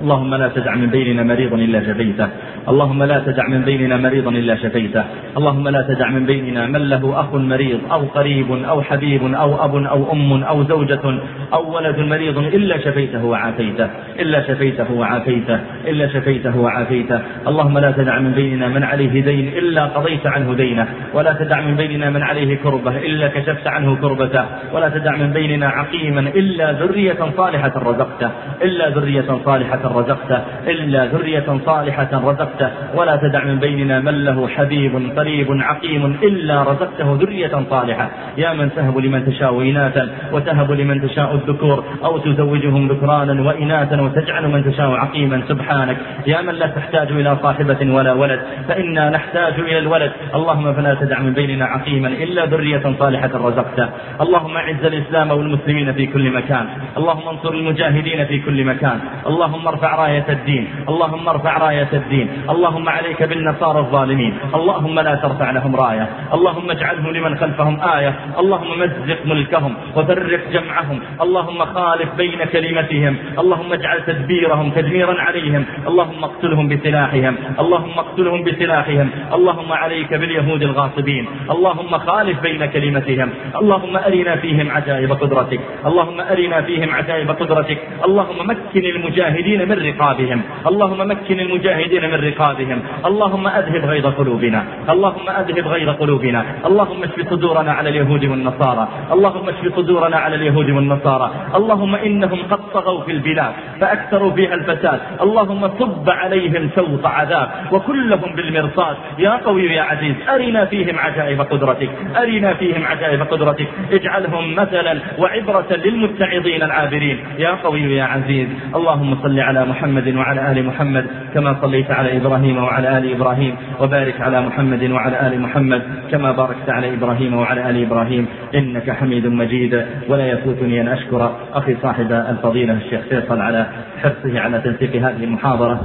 اللهم لا تدع من بيننا مريضا إلا شفيته. اللهم لا تدع من بيننا مريضا إلا شفيته. اللهم لا تدع من بيننا من له أخ مريض أو قريب أو حبيب أو أب أو أم أو زوجة أو ولد مريض إلا شفيته وعافيته. إلا شفيته وعافيته. إلا شفيته وعافيته. اللهم لا تدع من بيننا من عليه دين إلا قضيت عنه دينه. ولا تدع من بيننا من عليه كربة إلا كشفت عنه كربته. ولا تدع من بيننا عقيما إلا ذرية صالحة رزقته. إلا ذرية صالحة رزقته. إلا ذرية صالحة رزقته. ولا تدع من بيننا من له حبيب قريب عقيم إلا رزقته ذرية صالحة. يا من تهب لمن تشاء إناثا وتهب لمن تشاء الذكور أو تزوجهم ذكرانا وإناثا وتجعل من تشاء عقيما سبحانك. يا من لا تحتاج إلى صاحبة ولا ولد فإنا نحتاج إلى الولد. اللهم فلا تدع من بيننا عقيما إلا ذرية صالحة رزقته. اللهم أعز الإسلام والمسلمين في كل مكان. اللهم انصر المجاهدين في كل مكان. اللهم ارفع راية الدين. اللهم ارفع راية الدين. اللهم عليك بالنصارى الظالمين. اللهم لا ترفع لهم راية. اللهم اجعلهم لمن خلفهم آية. اللهم مزق ملكهم وفرق جمعهم. اللهم خالف بين كلمتهم. اللهم اجعل تدبيرهم تدميرا عليهم. اللهم اقتلهم بسلاحهم. اللهم اقتلهم بسلاحهم. اللهم عليك باليهود الغاصبين. اللهم خالف بين كلمتهم. اللهم أرنا فيهم عجائب قدرتك. اللهم أرنا فيهم عجائب قدرتك. اللهم مكن المجاهدين من رقابهم. اللهم مكن المجاهدين من رقابهم اللهم أذهب غيظ قلوبنا. اللهم أذهب غيظ قلوبنا. اللهم اشف صدورنا على اليهود والنصارى. اللهم اشف صدورنا على اليهود والنصارى. اللهم إنهم قد طغوا في البلاد فأكثروا فيها الفساد. اللهم صب عليهم سوط عذاب وكلهم بالمرصاد. يا قوي يا عزيز أرنا فيهم عجائب قدرتك. أرنا فيهم عجائب قدرتك. اجعلهم مثلا وعبرة للمتعظين العابرين. يا قوي يا عزيز اللهم صل على محمد وعلى آل محمد كما صليت على إبراهيم وعلى آل إبراهيم وبارك على محمد وعلى آل محمد كما باركت على إبراهيم وعلى آل إبراهيم إنك حميد مجيد. ولا يفوتني أن أشكر أخي صاحب الفضيلة الشيخ فيصل على حرصه على تنسيق هذه المحاضرة.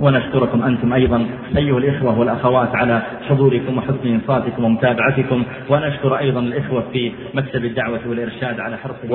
ونشكركم أنتم أيضا أيها الإخوة والأخوات على حضوركم وحسن إنصاتكم ومتابعتكم. ونشكر أيضا الإخوة في مكتب الدعوة والإرشاد على حرصهم